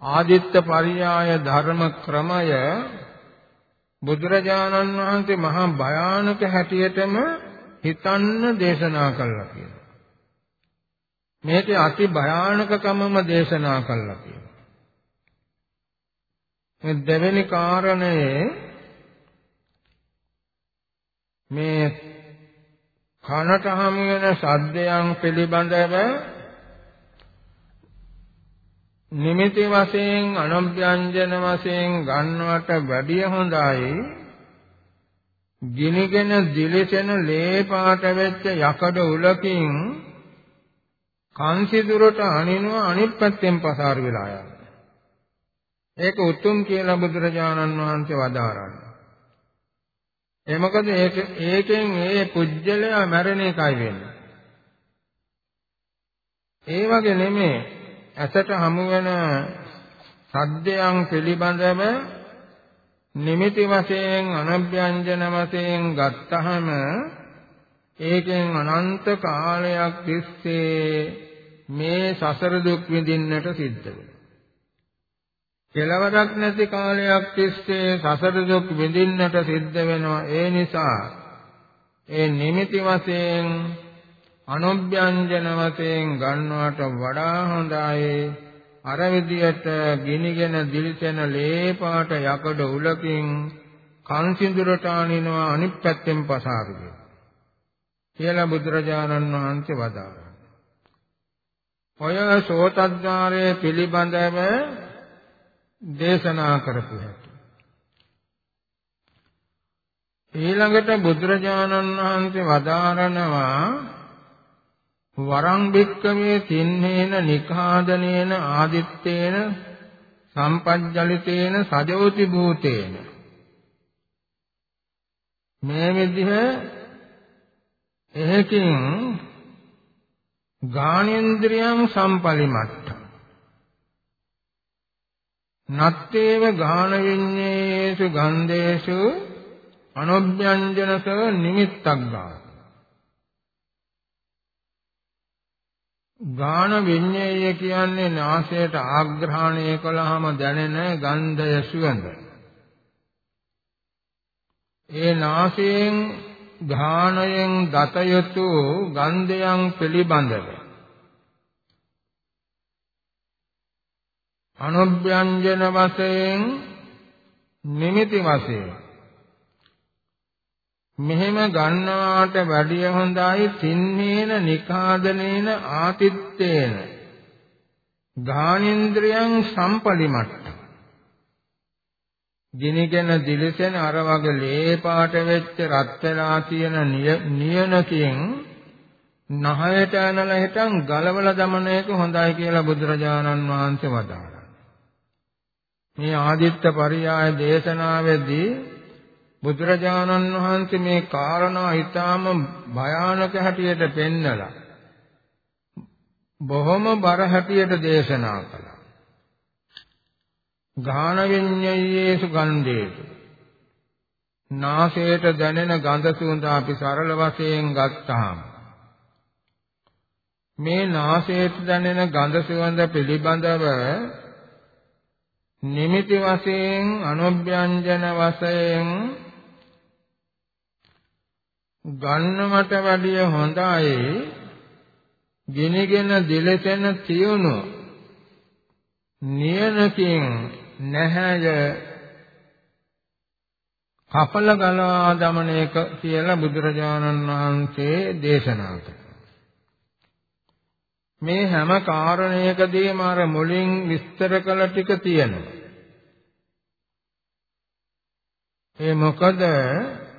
Speaker 1: ආදිත්ත පරියාය ධර්ම ක්‍රමය බුදුරජාණන් වහන්සේ මහා භයානක හැටියටම හිතන්න දේශනා කළා කියනවා. මේකේ අති භයානකකමම දේශනා කළා කියනවා. මේ දෙවෙනි කාරණේ මේ කනට හමු වෙන ශබ්දයන් පිළිබඳව නිමිති වශයෙන් අනුභ්‍යංජන වශයෙන් ගන්නවට වැඩිය හොඳයි ගිනිගෙන දිලිසෙන ලේ පාට වෙච්ච යකඩ උලකින් කන්සිදුරට අනිනවා අනිත් පැත්තෙන් පසාර වෙලා යනවා. ඒක උතුම් කියලා බුදුරජාණන් වහන්සේ වදාරනවා. ඒ මොකද ඒක ඒකෙන් ඒ පුජ්‍යලයා මැරෙන එකයි වෙන්නේ. ඒ වගේ නෙමේ ඇසට හමු වෙන සද්දයන් පිළිබඳව නිමිති වශයෙන් අනභ්‍යංජන වශයෙන් ගත්තහම ඒකෙන් අනන්ත කාලයක් තිස්සේ මේ සසර දුක් විඳින්නට සිද්ධ වෙනවා. කෙලවරක් නැති කාලයක් තිස්සේ සසර දුක් විඳින්නට සිද්ධ වෙනවා ඒ නිසා ඒ නිමිති වශයෙන් අනුභ්‍යංජන වශයෙන් ගන්නවට වඩා හොඳයි අර විදියට ගිනිගෙන දිලිසෙන ලේ පාට යකඩ උලකින් කන් සිඳුරට අනිනවා අනිත් පැත්තෙන් පසාරුවේ කියලා බුදුරජාණන් වහන්සේ වදාළා. ඔය සෝතද්්වාරයේ පිළිබඳව දේශනා කරපු හැටි. ඊළඟට බුදුරජාණන් වහන්සේ වදාරනවා වරං බික්කමේ තින්නේන නිඛාදනේන ආදිත්තේන සම්පජ්ජලිතේන සජෝති භූතේන මේ විදිහ එහෙකින් ගානේන්ද්‍රියං සම්පලිමත්ත. නත්තේව ගාන විඤ්ඤේසු ගන්ධේසු අනොභ්‍යංජනස නිමිත්තක් ගාන ගාන විඤ්ඤේය කියන්නේ නාසයට ආග්‍රහණය කළාම දැනෙන ගන්ධය සුවඳ. ඒ නාසයෙන් ගානයෙන් දත යුතු ගන්ධයන් පිළිබඳව අනුභ්‍යංජන වශයෙන් නිමිති වශයෙන්. මෙහෙම ගන්නවාට වැඩිය හොඳයි තින්නේන නිකාදනේන ආතිත්තේන. ගානින්ද්‍රයන් සම්පලිමට්ට ගිනිගෙන දිලිසෙන අර වගේ ලේ පාට වෙච්ච රත් වෙලා තියෙන නියනකින් නහයට ඇනලා හිටන් ගලවලා දමන එක හොඳයි කියලා බුදුරජාණන් වහන්සේ වදාළා. මේ ආදිත්ත පරියාය දේශනාවේදී බුදුරජාණන් වහන්සේ මේ කාරණා ඊටාම භයානක හැටියට පෙන්නලා බොහොම බර හැටියට දේශනා කළා. ගාන විඤ්ඤයේසු ගන්ධේසු නාසයට දැනෙන ගඳ සුවඳ අපි සරල වශයෙන් ගත්තාම මේ නාසයට දැනෙන ගඳ සුවඳ පිළිබඳව නිමිති වශයෙන් අනුභ්‍යංජන වශයෙන් ගන්නවට වැඩිය හොඳයි ගිනිගෙන දිලසෙන තියුණු නියනකින් නැහැය කපල ගලවා දමන එක කියලා බුදුරජාණන් වහන්සේ දේශනා කළා. මේ හැම කාරණයකදීම අර මුලින් විස්තර කළ ටික තියෙනවා. ඒ මොකද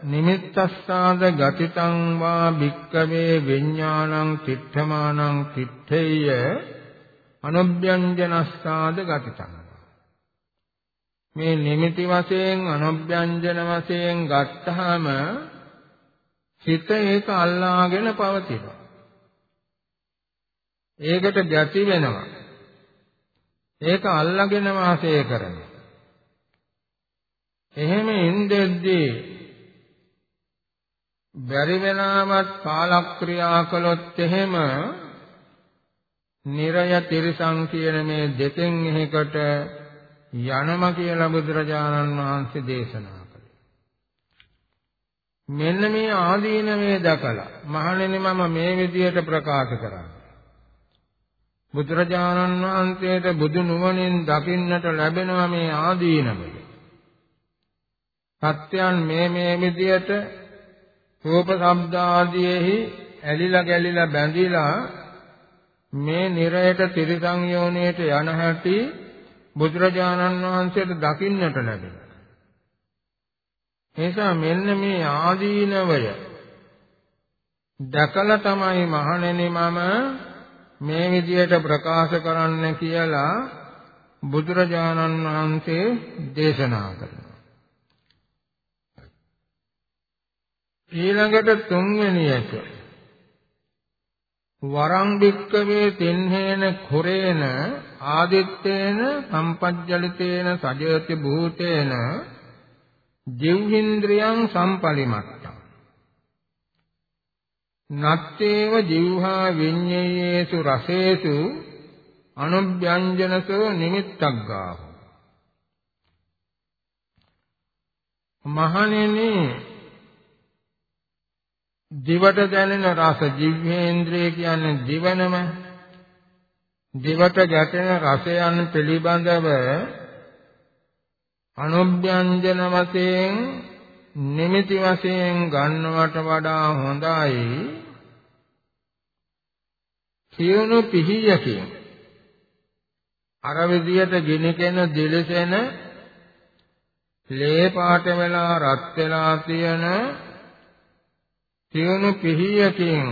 Speaker 1: නිමිත්තස්සාද ගතිතං වා භික්කවේ විඥානං තිත්තමානං තිත්තේය අනුභ්‍යංජනස්සාද ගතිතං මේ නිමිති වශයෙන් අනුභ්‍යංජන වශයෙන් ගත්තාම හිත ඒක අල්ලාගෙන පවතිනවා ඒකට ගැති වෙනවා ඒක අල්ලාගෙන වාසය කරනවා එහෙම ඉඳෙද්දී බැරි වෙනාවත් කාලක්‍රියා කළොත් එහෙම නිරය තිරසං කියන මේ දෙකෙන් එකකට යනම කියලා බුදුරජාණන් වහන්සේ දේශනා කළා. මෙන්න මේ ආදීනමේ දකලා මහණෙනි මම මේ විදියට ප්‍රකාශ කරන්නේ. බුදුරජාණන් වහන්සේට බුදු නුවණින් දකින්නට ලැබෙනවා මේ ආදීනමය. සත්‍යයන් මේ මේ විදියට රූප ශබ්ද ආදීෙහි ඇලිලා ගැලිලා බැඳිලා මේ නිරයට ත්‍රිසං යෝනියට යන හැටි බුදුරජාණන් වහන්සේට දකින්නට ලැබෙනවා. එනිසා මෙන්න මේ ආදීනවය දැකලා තමයි මහණෙනි මම මේ විදියට ප්‍රකාශ කරන්න කියලා බුදුරජාණන් වහන්සේ දේශනා කළා. ඊළඟට තුන්වෙනි එක වරං වික්කවේ තින්හේන කුරේන ආදිත්තේන සම්පජ්ජලිතේන සජයති භූතේන ජීවහින්ද්‍රියං සම්පලිමත්තං නත්තේව ජීවහා විඤ්ඤේයේසු රසේසු අනුභ්‍යංජනසෝ නිමිත්තක් ගාහු මහණෙනි දිවට දැනෙන රස ජීවේන්ද්‍රය කියන්නේ දිවනම. දිවට ගැටෙන රසයන් පිළිබඳව අනුභ්‍යංජන වශයෙන් නිමිති වශයෙන් ගන්නවට වඩා හොඳයි සියුණු පිහියකින් අර විදියට ගිනිකෙන දිලසෙන ලේ පාට වෙලා රත් වෙලා තියෙන සියුණු පිහියකින්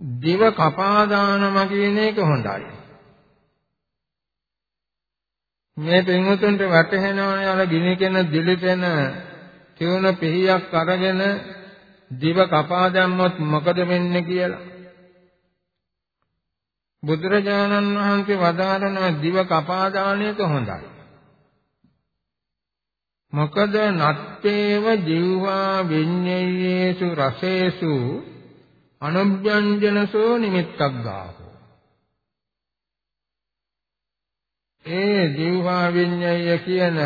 Speaker 1: දිව කපා දානවා කියන එක හොඳයි. මේ පින්වතුන්ට වැටහෙනවනේ අර ගිනිකෙන දිලිපෙන සියුණු පිහියක් අරගෙන දිව කපා දැම්මොත් මොකද වෙන්නේ කියලා. බුදුරජාණන් වහන්සේ වදාරන දිව කපා දාන එක හොඳයි. මොකද නත්තේව ජීවා විඤ්ඤයේසු රසේසු අනුභ්‍යංජනසෝ නිමිත්තක් ගාහෝ ඒ ජීවා විඤ්ඤය කියන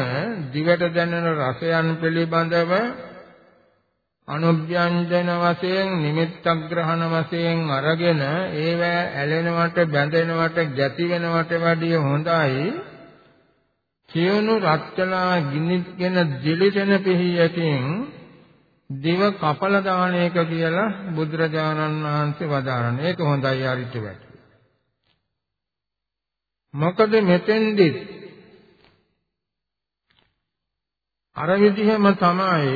Speaker 1: දිවට දැනෙන රසයන් පිළිබඳව අනුභ්‍යංජන වශයෙන් නිමිත්තක් ග්‍රහණ වශයෙන් අරගෙන ඒව ඇලෙනවට බැඳෙනවට ගැති වෙනවට වැඩිය හොඳයි සියුණු රත්කලා ගිනිගෙන දිලිසෙන පිහියකින් දිව කපල දාන එක කියලා බුදුරජාණන් වහන්සේ වදාරන. ඒක හොඳයි හරිට වැටි. මොකද මෙතෙන්දි අර විදිහම තමයි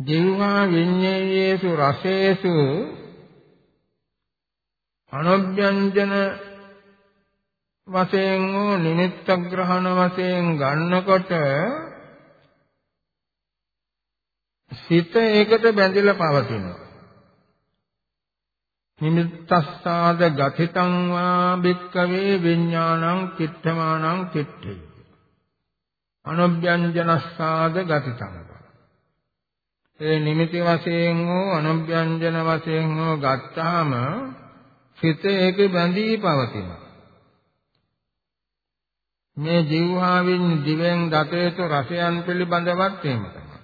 Speaker 1: ජීවා විඤ්ඤේයේසු රසේසු අනුභ්‍යංජන වශයෙන් වූ නිමිත්ත ග්‍රහණ වශයෙන් ගන්නකොට සිත ඒකට බැඳිලා පවතිනවා. නිමිත්තස්සාද ගතිතං වා භික්කවේ විඥානං කිත්තමානං කිත්තේ අනුභ්‍යංජනස්සාද ගතිතං ඒ නිමිති වශයෙන් හෝ අනුභ්‍යංජන වශයෙන් හෝ ගත්තාම සිත ඒක බැඳී පවතිනවා මේ ජීවහාවින් දිවෙන් දතේතු රසයන් පිළිබඳවත් එහෙම තමයි.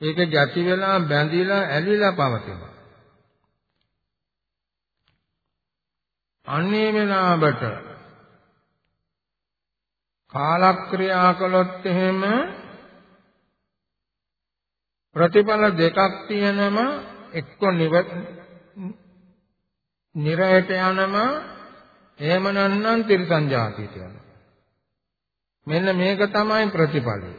Speaker 1: ඒක ගැටි වෙලා බැඳිලා ඇලිලා පවතිනවා. අන්නේ වෙනාවට කාලක්‍රියා කළොත් එහෙම ප්‍රතිඵල දෙකක් තියෙනම එක්ක නිරයට යනම එහෙම නැත්නම් තිරසං ජාතියට යනවා. මෙන්න මේක තමයි ප්‍රතිඵලය.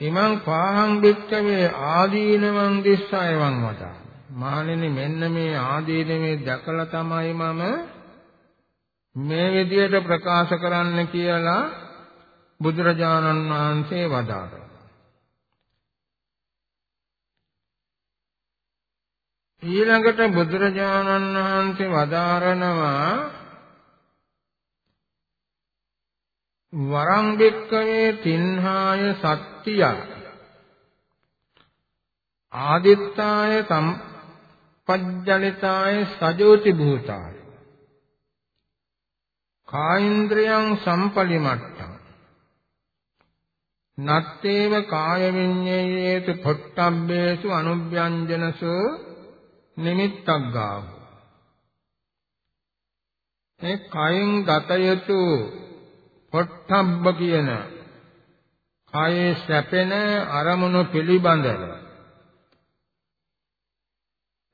Speaker 1: ඉමං පාහං වික්කවේ ආදීනවං දිස්සයවං වදා. මහණෙනි මෙන්න මේ ආදීනවේ දැකලා තමයි මම මේ විදියට ප්‍රකාශ කරන්න කියලා බුදුරජාණන් වහන්සේ වදාළා. ඊළඟට බුදුරජාණන් වහන්සේ වදාරනවා වරං බෙක්කවේ තින්හාය සත්‍තිය ආදිත්තාය සම්පජ්ජලිතාය සජෝති භූතාය කායින්ද්‍රයන් සම්පලිමට්ටං නත්තේව කාය විඤ්ඤේයේතු පොට්ටබ්බේසු අනුභ්‍යංජනසෝ නිමිත්තක් ගාව. මේ කයින් ගත යුතු පොට්ටබ්බ කියන කයේ සැපෙන අරමුණු පිළිබඳව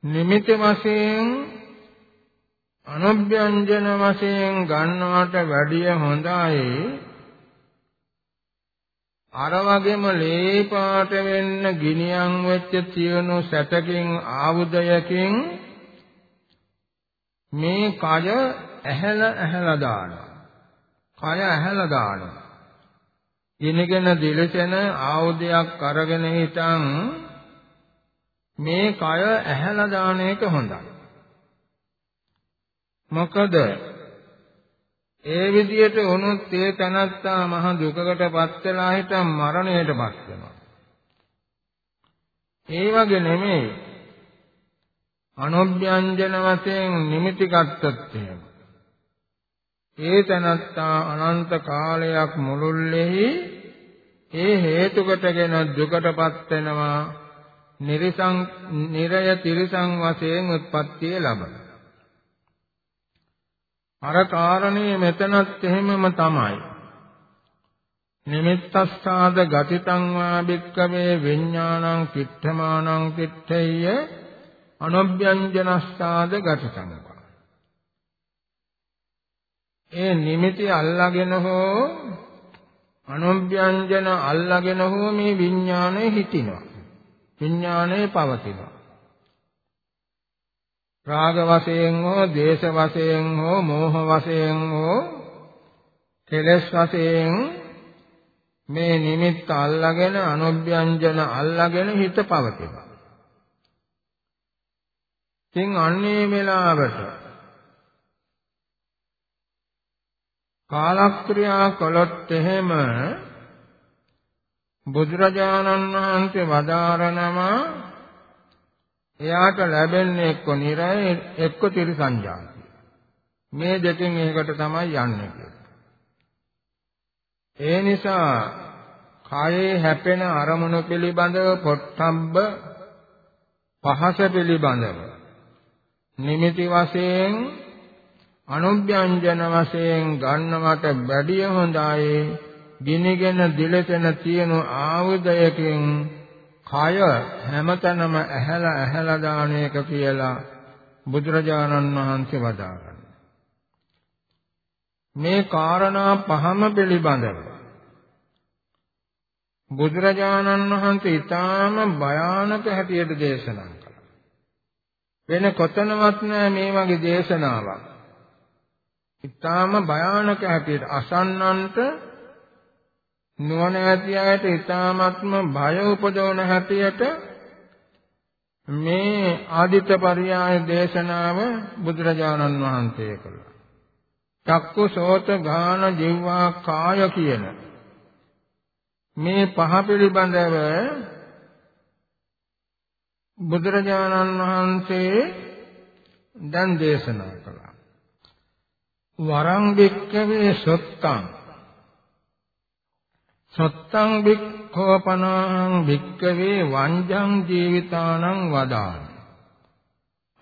Speaker 1: නිමිති වශයෙන් අනුභ්‍යංජන වශයෙන් ගන්නවට වැඩිය හොඳයි අර වගේම ලේ පාට වෙන්න ගිනියම් වෙච්ච තියුණු සැතකින් ආයුධයකින් මේ කය ඇහැල ඇහැල දානවා. කය ඇහැල දානවා. ගිනගෙන දිලසෙන ආයුධයක් අරගෙන හිටන් මේ කය ඇහැල දාන එක හොඳයි. මොකද ඒ විදියට වුණොත් ඒ තනත්තා මහ දුකකටපත් වෙලා හිටන් මරණයටපත් වෙනවා. ඒ වගේ නෙමෙයි අනොභ්‍යංජන වශයෙන් නිමිති ගත්තත් එහෙම. ඒ තනත්තා අනන්ත කාලයක් මුළුල්ලෙහි ඒ හේතු කොටගෙන දුකටපත් වෙනවා. නිරසං නිරය තිරසං වශයෙන් උත්පත්තිය ලබනවා. අර කාරණේ මෙතනත් එහෙමම තමයි. නිමිත්තස්සාද ගතිතං වා බික්කවේ විඥානං කිත්තමානං කිත්තේය අනොභ්‍යංජනස්සාද ගතිතං ඒ නිමිති අල්ලාගෙන හෝ අනොභ්‍යංජන අල්ලාගෙන හෝ මේ විඥානය හිටිනවා විඥානය පවතිනවා රාග වශයෙන් හෝ දේශ වශයෙන් හෝ මෝහ වශයෙන් හෝ කෙලස් වශයෙන් මේ නිමිත්ත අල්ලාගෙන අනුභ්‍යංජන අල්ලාගෙන හිත පවතිනවා. ඉතින් අන්නේ වෙලාවට කාලක්‍රියා කළොත් එහෙම බුදුරජාණන් වහන්සේ වදාරනවා එයාට ලැබෙන්නේ එක්ක නිරය එක්ක තිරසංජාති. මේ දෙකෙන් එකකට තමයි යන්නේ ඒ නිසා කායේ හැපෙන අරමුණු පිළිබඳව පොට්ටම්බ පහස පිළිබඳව නිමිති වශයෙන් අනුභ්‍යංජන වශයෙන් ගන්නවට බැඩිය හොඳයි ගිනිගෙන දිලසෙන තියෙන ආයුධයකින් කය හැමතැනම ඇහැලා ඇහැලා දාන එක කියලා බුදුරජාණන් වහන්සේ වදාළා. මේ කාරණා පහම පිළිබඳව බුදුරජාණන් වහන්සේ ඊටාම භයානක හැටියට දේශනා කළා. වෙන කොතනවත් නෑ මේ වගේ දේශනාවක්. ඊටාම භයානක හැටියට අසන්නන්ට නුවණ ඇති අයට ඊ타ත්ම භය උපදවන හැටියට මේ ආදිත්‍ය පරියාය දේශනාව බුදුරජාණන් වහන්සේ කළා. චක්කු සෝත ගාන ජීවා කාය කියන මේ පහ පිළිබඳව බුදුරජාණන් වහන්සේ දැන් දේශනා කළා. වරං වික්කවේ සොත්තං සොත්තං වික්ඛෝපනං වික්කවේ වංජං ජීවිතානං වදාමි.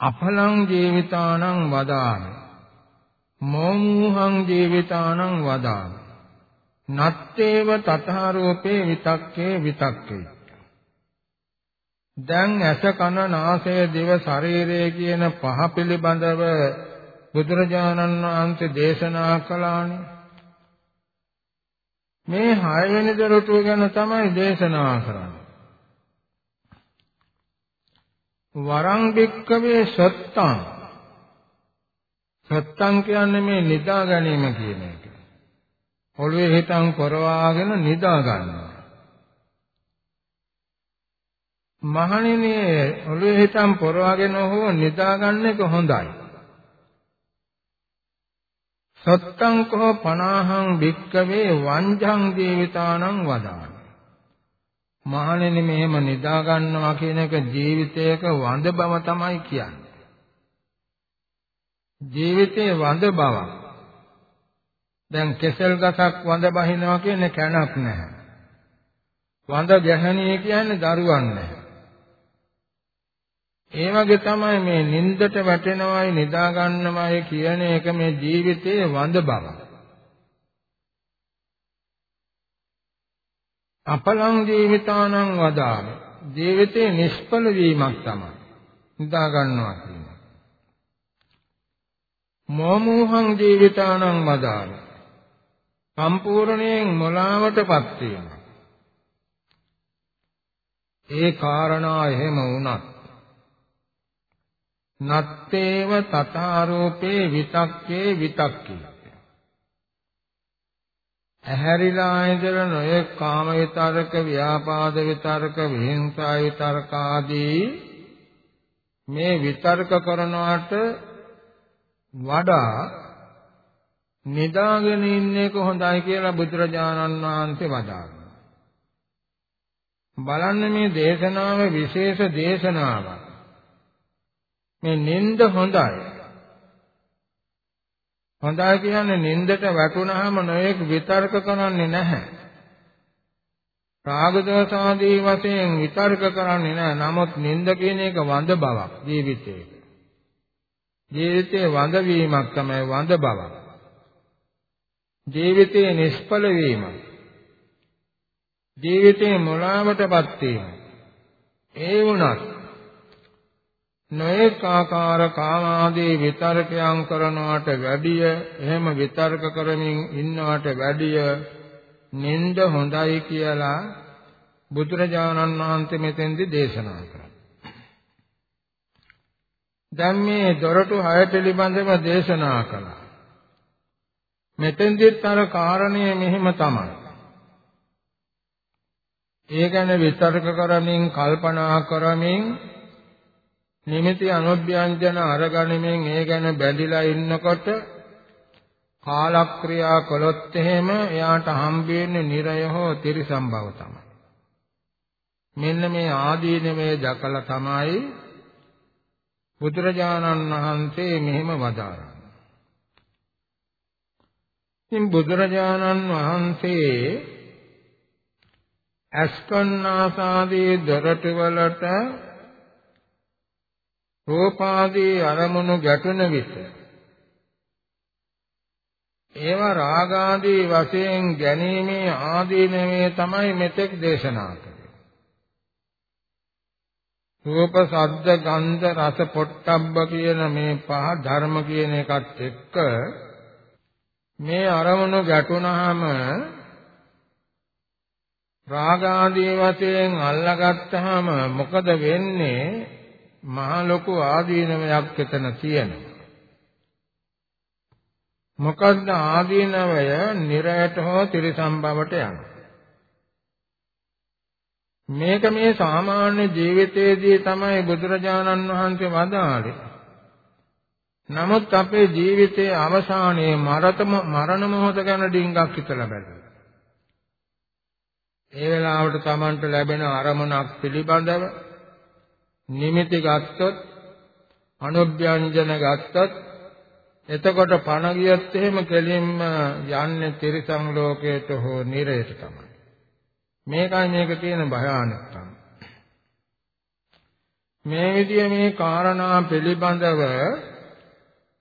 Speaker 1: අපලං ජීවිතානං වදාමි. මෝමුහං ජීවිතානං වදාමි. නත්තේව තථාරෝපේ විතක්කේ විතක්කේ දැන් ඇස කන නාසය දිව ශරීරය කියන පහ පිළිබඳව බුදුරජාණන් වහන්සේ දේශනා කළානේ මේ හයවෙනි දොරටුව ගැන තමයි දේශනා කරන්නේ. වරං බික්කවේ සත්තං. සත්තං කියන්නේ මේ නිදා ගැනීම කියන එක. ඔළුවේ හිතන් කරවාගෙන නිදා ගන්නවා. මහණෙනි ඔළුවේ හිතන් පොරවාගෙන හෝ නිදා ගන්න එක හොඳයි. සත්තං කෝ පනාහං භික්කවේ වංජං ජීවිතානං වදාන. මහණෙනි මෙහෙම නිදා ගන්නවා කියන එක ජීවිතයක වඳ බව තමයි කියන්නේ. ජීවිතේ වඳ බවක්. දැන් කෙසල් ගසක් වඳ බහිනවා කියන්නේ කැණක් නැහැ. වඳ ගැහණිය කියන්නේ දරුවන් නැහැ. ඒ වගේ තමයි මේ නින්දට වැටෙනවයි නිදා ගන්නවයි කියන එක මේ ජීවිතයේ වඳ බව. අපලං ජීවිතානං වදාම ජීවිතේ නිෂ්ඵල වීමක් තමයි නිදා ගන්නවා කියන්නේ. මොමුහං ජීවිතානං වදාම සම්පූර්ණයෙන් මොලාවටපත් වීම. ඒ කාරණා එහෙම වුණත් නත්තේව තථාරෝපේ විතක්කේ විතක්කේ ඇහැරිලා ඉඳලා නොයේ කාම විතරක ව්‍යාපාද විතරක විහිංසා විතරක ආදී මේ විතර්ක කරනවට වඩා නිදාගෙන ඉන්න එක හොඳයි කියලා බුදුරජාණන් වහන්සේ වදාළා. බලන්න මේ දේශනාව විශේෂ දේශනාවක්. මේ නිନ୍ଦ හොඳයි. හොඳයි කියන්නේ නින්දට වැටුනහම නොයෙක් විතර්ක කරන්නේ නැහැ. රාග දෝෂ ආදී වශයෙන් විතර්ක කරන්නේ නැහැ. නමුත් නින්ද කියන එක වඳ බවක් ජීවිතේ. ජීවිතේ වඳ වීමක් තමයි වඳ බවක්. ජීවිතේ නිෂ්ඵල වීම. ජීවිතේ මොළාවටපත් වීම. ඒ වුණත් නොඑක ආකාර කාමාදී විතර්කයන් කරනවට වැඩිය එහෙම විතර්ක කරමින් ඉන්නවට වැඩිය නිନ୍ଦ හොඳයි කියලා බුදුරජාණන් වහන්සේ මෙතෙන්දි දේශනා කරා. දැන් මේ දොරටු හය පිළිබඳව දේශනා කළා. මෙතෙන්දිත් අර කාරණය මෙහෙම තමයි. ඒ ගැන විතර්ක කරමින් කල්පනා කරමින් නිමිති අනුභ්‍යංජන අරගනිමින් ඒ ගැන බැඳිලා ඉන්නකොට කාලක්‍රියා කළොත් එහෙම එයාට හම්බෙන්නේ නිරය හෝ තිරිසම්භව තමයි. මෙන්න මේ ආදීනමේ දකලා තමයි බුදුරජාණන් වහන්සේ මෙහෙම වදාරන්නේ. ඉතින් බුදුරජාණන් වහන්සේ අස්කන්නාසාදී දරට වලට රූපාදී අරමුණු ගැටුණ විට ඒවා රාගාදී වශයෙන් ගැනීමේ ආදීනමේ තමයි මෙතෙක් දේශනා කළේ. රූප, ශබ්ද, ගන්ධ, රස, පොට්ටබ්බ කියන මේ පහ ධර්ම කියන එකත් එක්ක මේ අරමුණු ගැටුණාම රාගාදී වශයෙන් අල්ලගත්තාම මොකද වෙන්නේ? මහා ලොකු ආදීනවයක් එතන තියෙනවා. මොකද්ද ආදීනවය නිරයට හෝ ත්‍රිසම්භවට යනවා. මේක මේ සාමාන්‍ය ජීවිතයේදී තමයි බුදුරජාණන් වහන්සේ වදාළේ. නමුත් අපේ ජීවිතයේ අවසානයේ මරතම මරණ මොහොත ගැන ඩිංගක් හිතලා බලන්න. ඒ වෙලාවට Tamanට ලැබෙන අරමුණක් පිළිබඳව නිමිති ගත්තොත් අනුභ්‍යංජන ගත්තොත් එතකොට පණ ගියත් එහෙම කෙලින්ම යන්නේ තිරිසන් ලෝකයට හෝ නිරයට තමයි. මේකයි මේක තියෙන භයානකකම. මේ විදිය මේ කාරණා පිළිබඳව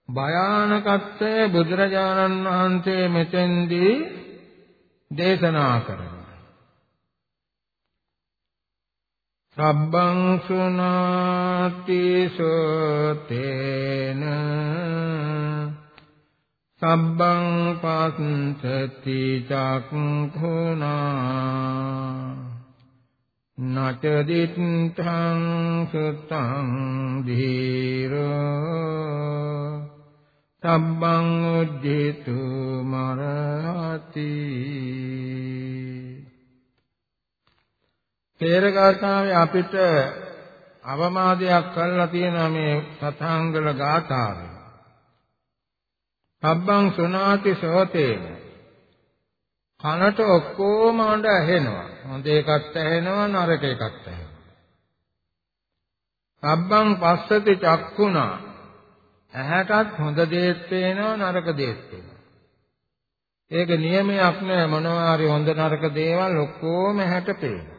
Speaker 1: භයානකත්වය බුදුරජාණන් වහන්සේ මෙතෙන්දී දේශනා කරනවා. සබ්බං සුනාති සෝතේන සබ්බං පස්සති චක්ඛුනා නච දිත්තං සුත්තං ධීරෝ සබ්බං උද්ධිතු මරති තේරගාථාවේ අපිට අවමාදයක් කරලා තියෙන මේ සතාංගල ගාථාවේ. සබ්බං සුනාති සෝතේන. කනට ඔක්කොම හඬ ඇහෙනවා. හොඳ එකක් ඇහෙනවා නරක එකක් ඇහෙනවා. සබ්බං පස්සති චක්කුණා ඇහැටත් හොඳ දේත් පේනවා නරක දේත් පේනවා. ඒක නියමයක් නෑ මොනවා හරි හොඳ නරක දේවල් ඔක්කොම ඇහැට පේනවා.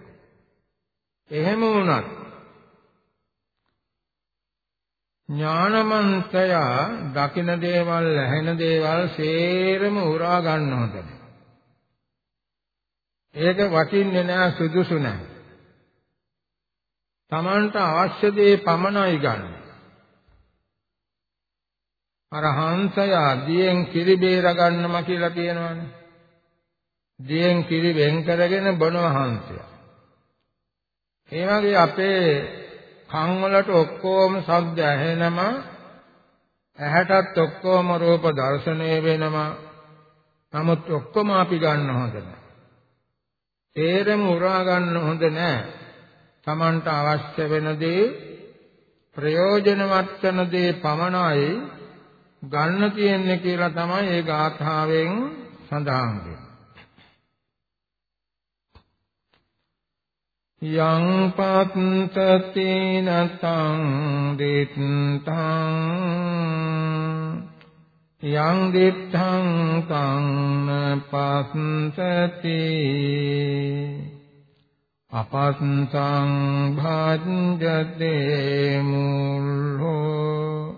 Speaker 1: එහෙම වුණත් ඥානමන්තයා දකින දේවල් ඇහෙන දේවල් සේරම උරා ගන්න හොඳයි. ඒක වටින්නේ නෑ සුදුසු නෑ. Tamanට අවශ්‍ය දේ පමණයි ගන්න. අර හංසයා දියෙන් කිරි බේර ගන්නම කියලා කියනවනේ. දියෙන් කිරි වෙන් කරගෙන බොනව හංසයා. ඒ වගේ අපේ කන් වලට ඔක්කොම ශබ්ද ඇහෙනම ඇහැටත් ඔක්කොම රූප දර්ශනය වෙනම නමුත් ඔක්කොම අපි ගන්න හොඳ නැහැ. තේරෙම උරා ගන්න හොඳ නැහැ. Tamanට අවශ්‍ය වෙන දේ ප්‍රයෝජනවත් වෙන දේ පමණයි ගන්න තියෙන්නේ කියලා තමයි ඒ ගාථාවෙන් සඳහන් වෙන්නේ. යං පත්තති නතං දිත්තං යං දිත්තං තං පස්සති අපස්සං භාජ්ජතේ මුල්ලෝ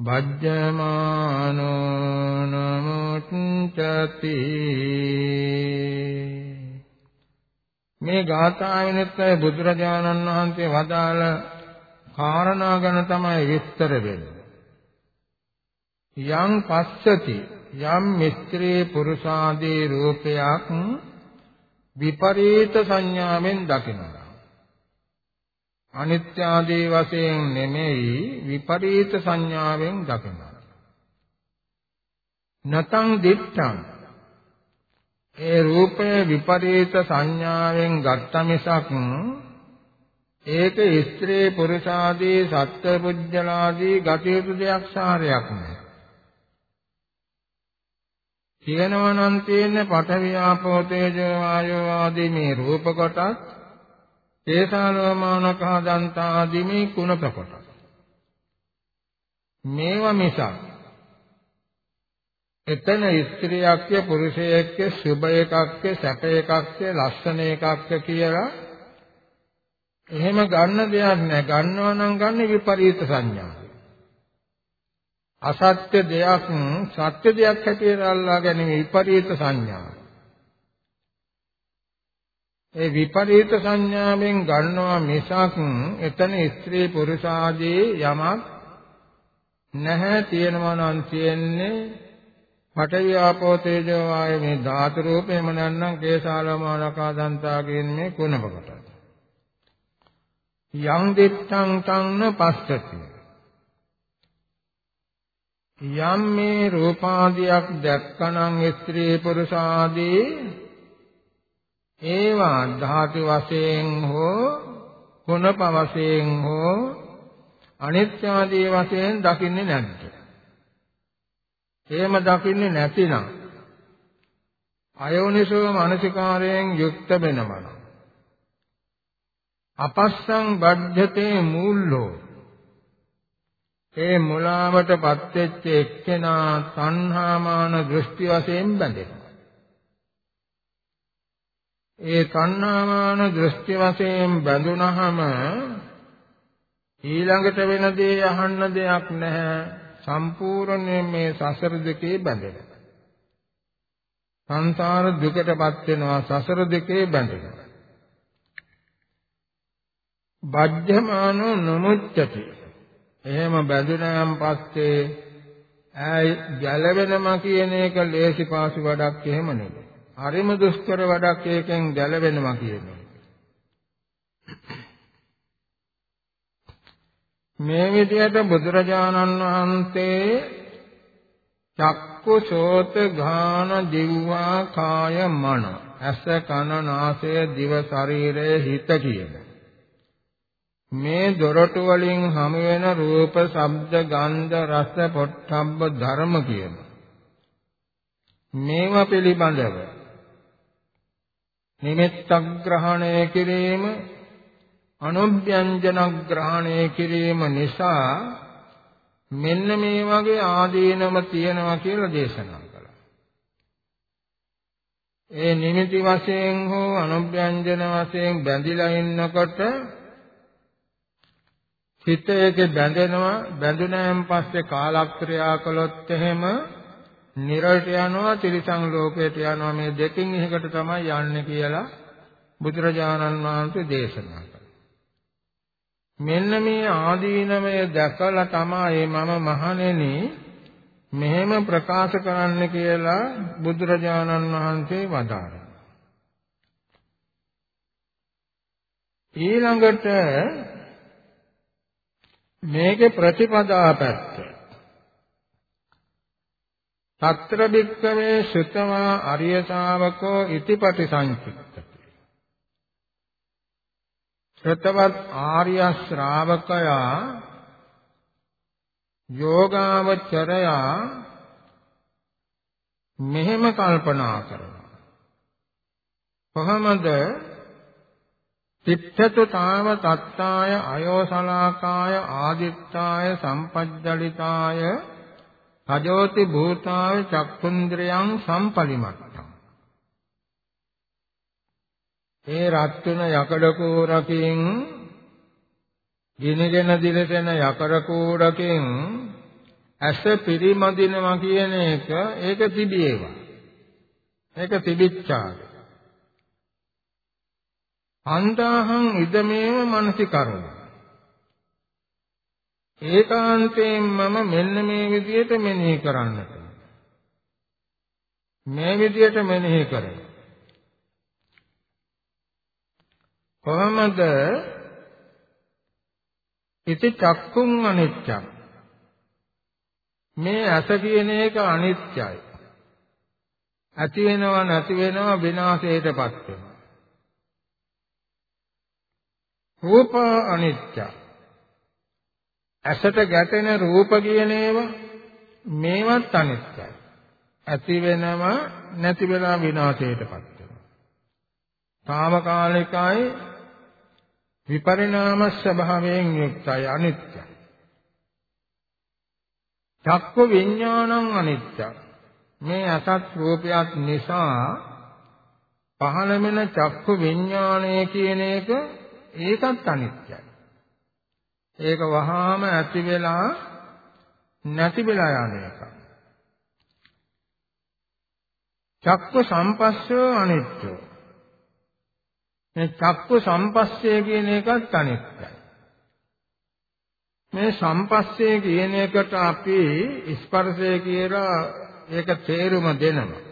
Speaker 1: භජ්ජමානෝ නමුච්චති මේ ගාථාවෙනෙත් බුදුරජාණන් වහන්සේ වදාළ කාරණා ගැන තමයි විස්තර වෙන්නේ යම් පස්සති යම් මිත්‍රේ පුරුෂාදී රූපයක් විපරීත සංඥාවෙන් දකිනවා අනිත්‍ය ආදී වශයෙන් නෙමෙයි විපරීත සංඥාවෙන් දකිනවා. නතං දිත්තං ඒ රූපය විපරීත සංඥාවෙන් ගත්ත මිසක් ඒක ස්ත්‍රී පුරුෂාදී සත්ත්ව පුජ්‍යලාදී ගතියුතු දෙයක් සාරයක් නෑ. කියනවා නම් තියෙන්නේ පඨවි ආපෝ තේජෝ වායෝ ආදී මේ රූප කොටස් තේසාලෝමානකහ දන්තා ආදී මේ කුණප කොටස්. මේවා මිසක් එතන ස්ත්‍රියක්ය පුරුෂයෙක්ය සුභ එකක්ය සැප එකක්ය ලස්සන එකක්ය කියලා එහෙම ගන්න දෙයක් නෑ. ගන්නවා නම් ගන්න විපරීත සංඥා. අසත්‍ය දෙයක් සත්‍ය දෙයක් හැටියට අල්ලා ගැනීම විපරීත සංඥා. ඒ විපරීත සංඥාවෙන් ගන්නවා මිසක් එතන ස්ත්‍රී පුරුෂ ආදී යමක් නැහැ. තියෙනවා නම් තියෙන්නේ පඨවි ආපෝ තේජෝ වායු මේ ධාතු රූපේම නැත්නම් කේසාලමානකා දන්තා කියන මේ කුණප කොටස. යං දිත්තං තංන පස්සති. යම් මේ රූපාදියක් දැක්කනම් ස්ත්‍රී පුරුෂ ආදී ඒවා ධාතු වශයෙන් හෝ කුණප වශයෙන් හෝ අනිත්‍ය ආදී වශයෙන් දකින්නේ නැද්ද? එහෙම දකින්නේ නැතිනම් අයෝනිසෝ මනසිකාරයෙන් යුක්ත වෙනවන අපස්සං බද්ධතේ මූල්ලෝ ඒ මුලාවටපත් වෙච්ච එක්කෙනා තණ්හාමාන දෘෂ්ටි වශයෙන් බැඳෙනවා. ඒ තණ්හාමාන දෘෂ්ටි වශයෙන් බැඳුනහම ඊළඟට වෙන දේ අහන්න දෙයක් නැහැ. සම්පූර්ණයෙන් මේ සසර දෙකේ බැඳෙනවා. සංසාර දුකටපත් වෙනවා සසර දෙකේ බැඳෙනවා. බද්ධමානෝ නමුච්චති එහෙම බැඳුනන් පස්සේ ඈ ගැලවෙනම කියන එක ලේසි පාසු වැඩක් එහෙම නෙවෙයි. හරිම දුෂ්කර වැඩක් ඒකෙන් ගැලවෙනම කියන්නේ. මේ විදිහට බුදුරජාණන් වහන්සේ චක්කු සෝත ගාන දිව්වා කාය මන ඇස කන නාසය දිව ශරීරය හිත කියන මේ දොරටු වලින් හමු වෙන රූප, ශබ්ද, ගන්ධ, රස, පොට්ටබ්බ ධර්ම කියන මේවා පිළිබඳව නිමිත්තක් ග්‍රහණය කිරීම අනුභ්‍යංජන ග්‍රහණය කිරීම නිසා මෙන්න මේ වගේ ආදීනම තියෙනවා කියලා දේශනා කළා. ඒ නිමිති වශයෙන් හෝ අනුභ්‍යංජන වශයෙන් බැඳිලා ඉන්නකොට හිත ඒකේ බැඳෙනවා බැඳුනෑන් පස්සේ කාලක්‍රියා කළොත් එහෙම නිරයට යනවා තිරිසන් ලෝකයට යනවා මේ දෙකින් එකකට තමයි යන්නේ කියලා බුදුරජාණන් වහන්සේ දේශනා කළා. මෙන්න මේ ආදීනමය දැකලා තමයි මම මහණෙනි මෙහෙම ප්‍රකාශ කරන්න කියලා බුදුරජාණන් වහන්සේ වදාළා. ඊළඟට මේකේ ප්‍රතිපදා පැත්ත. తත්‍ර බික්කමේ සුතමා අරිය ශාවකෝ ඉතිපටි සංචිත්තති. ශ්‍රතවත් ආර්ය ශ්‍රාවකයා යෝගාවචරයා මෙහෙම කල්පනා කරනවා. කොහොමද තිත්තතු තාව තත්තාය අයෝසලාකාය ආදිත්තාය සම්පජ්ජලිතාය රජෝති භූතාය චක්කුන්ද්‍රයන් සම්පලිමත්තං ඒ රත්තුන යකඩ කෝරකින් ගිනිගෙන දිලසෙන යකඩ කෝරකින් ඇස පිරිමදිනවා කියන එක ඒක තිබේවා ඒක තිබිච්චාද? අන්දාහං ඉදමේව මනසිකරණ ඒකාන්තයෙන් මම මෙන්න මේ විදිහට මෙනෙහි කරන්නට. මේ විදිහට මෙනෙහි කරේ කොහොමද ඉති චක්කුං අනිච්චං මේ ඇස කියන එක අනිත්‍යයි ඇති වෙනවා නැති වෙනවා විනාශයටපත් වෙනවා රූප අනිත්‍ය. ඇසට ගැටෙන රූප කියන ඒවා මේවත් අනිත්‍යයි. ඇති වෙනම නැති වෙලා විනාශයටපත් වෙනවා. తాමකාලිකයි විපරිණාම ස්වභාවයෙන් යුක්තයි අනිත්‍යයි. චක්ක විඥානං අනිත්‍යයි. මේ අසත් රූපයක් නිසා පහළ වෙන චක්ක විඥානය කියන එක ඒකත් අනිත්‍යයි. ඒක වහාම ඇති වෙලා නැති වෙලා යන එක. චක්ක සම්පස්සෝ අනිත්‍යෝ. මේ චක්ක සම්පස්සේ කියන එකත් අනිත්‍යයි. මේ සම්පස්සේ කියන එකට අපි ස්පර්ශය කියලා ඒක තේරුම දෙනවා.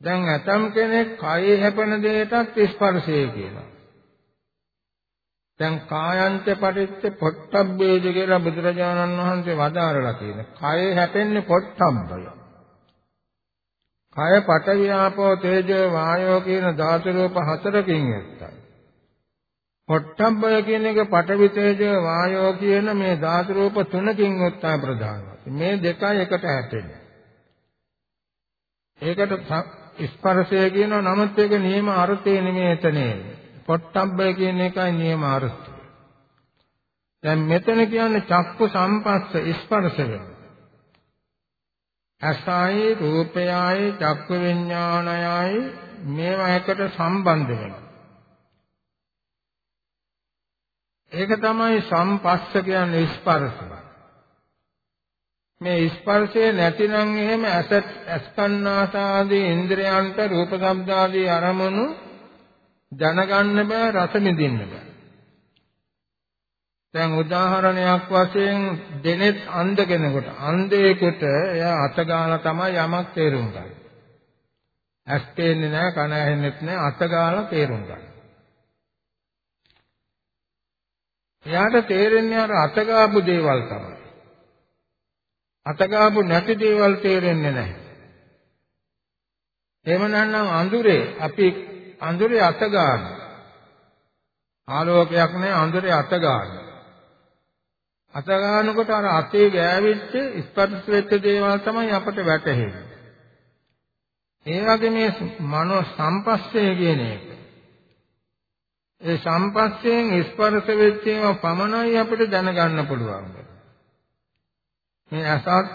Speaker 1: දැන් ඇතම් කෙනෙක් කයේ හැපෙන දෙයටත් ස්පර්ශය කියනවා. දැන් කායන්ත පටිච්ච පොට්ටබ්බේද කියලා බුදුරජාණන් වහන්සේ වදාරලා තියෙනවා. කයේ හැපෙන්නේ පොට්ටබ්බය. කය පඨවි ආපෝ තේජෝ වායෝ කියන ධාතු රූප හතරකින් යුක්තයි. පොට්ටබ්බය කියන එක පඨවි තේජෝ වායෝ කියන මේ ධාතු රූප තුනකින් යුක්තයි ප්‍රධානවත්. මේ දෙකයි එකට හැටෙන්නේ. ඒකට ස්පර්ශය කියන නමුත් ඒක නියම අර්ථය නෙමෙයි එතනේ. පොට්ටබ්බය කියන එකයි නියම අර්ථය. දැන් මෙතන කියන්නේ චක්කු සම්පස්ස ස්පර්ශ වෙනවා. අසයි රූපයයි චක්කු විඥානයයි මේවා එකට සම්බන්ධ වෙනවා. ඒක තමයි සම්පස්ස කියන්නේ ස්පර්ශය. මේ ස්පර්ශය නැතිනම් එහෙම ඇස අස්කන්නාසාදී ඉන්ද්‍රයන්ට රූප ශබ්ද ආදී අරමුණු දැනගන්න බෑ රස විඳින්න බෑ දැන් උදාහරණයක් වශයෙන් දෙනෙත් අන්ධ කෙනෙකුට අන්ධයෙකුට එයා අත ගාලා තමයි යමක් තේරුම් ගන්නේ. ඇස් පේන්නේ නැහැ කන ඇහෙන්නෙත් නැහැ අත ගාලා තේරුම් ගන්න. එයාට තේරෙන්නේ අර අත ගාපු දේවල් තමයි. අත ගාපු නැති දේවල් තේරෙන්නේ නැහැ. එහෙම නැත්නම් අඳුරේ අපි අඳුරේ අත ගන්න. ආලෝකයක් නැහැ අඳුරේ අත ගන්න. අත ගන්නකොට අර අතේ ගෑවිච්ච ස්පර්ශ වෙච්ච දේවල් තමයි අපට වැටහෙන්නේ. ඒ වගේ මේ මනෝ සම්පස්සේ කියන එක. ඒ සම්පස්සයෙන් ස්පර්ශ වෙච්ච ඒවා පමණයි අපිට දැනගන්න පුළුවන්. මේ අසත්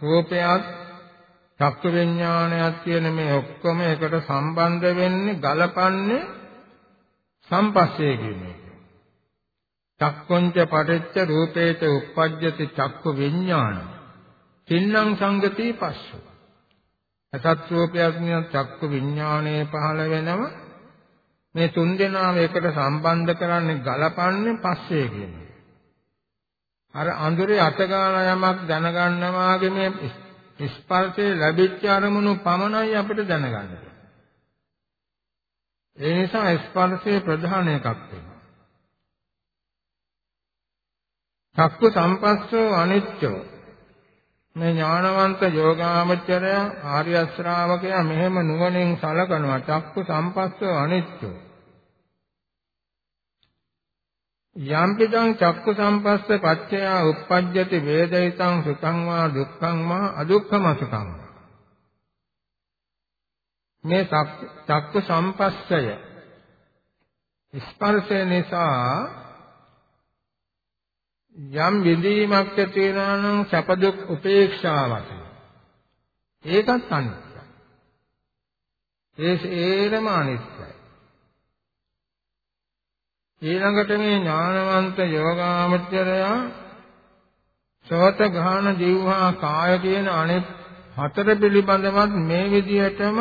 Speaker 1: රූපයත් චක්ක විඥානයත් කියන මේ ඔක්කොම එකට සම්බන්ධ වෙන්නේ ගලපන්නේ සම්පස්සේ කියන එක. චක්කොංච පටිච්ච රූපේච උප්පජ්ජති චක්ක විඥාන තින්නම් සංගති පස්ස අසත් රූපයක් නියම් චක්ක විඥානයේ පහළ වෙනව මේ තුන් දෙනාම එකට සම්බන්ධ කරන්නේ ගලපන්නේ පස්සේ කියන්නේ අර අඳුරේ අතගාලා යමක් දැනගන්නවාගේ මේ ස්පර්ශයේ ලැබිච්ච අරමුණු පමණයි අපිට දැනගන්න. ඒ නිසා ස්පර්ශයේ ප්‍රධාන එකක් වෙනවා. චක්කු සම්පස්සෝ අනිච්චෝ. මේ ඥානවන්ත යෝගාමචරය ආර්ය ශ්‍රාවකයා මෙහෙම නුවණින් සලකනවා. චක්කු සම්පස්සෝ අනිච්චෝ. යම්පිදං චක්කු සම්පස්ස පච්චය උප්පජ්ජති වේදිතං සුඛං වා දුක්ඛං වා අදුක්ඛම සුඛං මේ චක්කු සම්පස්සය ස්පර්ශය නිසා යම් විඳීමක් ඇති වෙනවා නම් සැප දුක් උපේක්ෂාවට ඒකත් අනිත්‍යයි. ඒ සේරම අනිත්‍යයි. ඊළඟට මේ ඥානවන්ත යෝගාමචරය සෝත ගාන ජීවහා කාය කියන අනිත් හතර පිළිබඳවත් මේ විදිහටම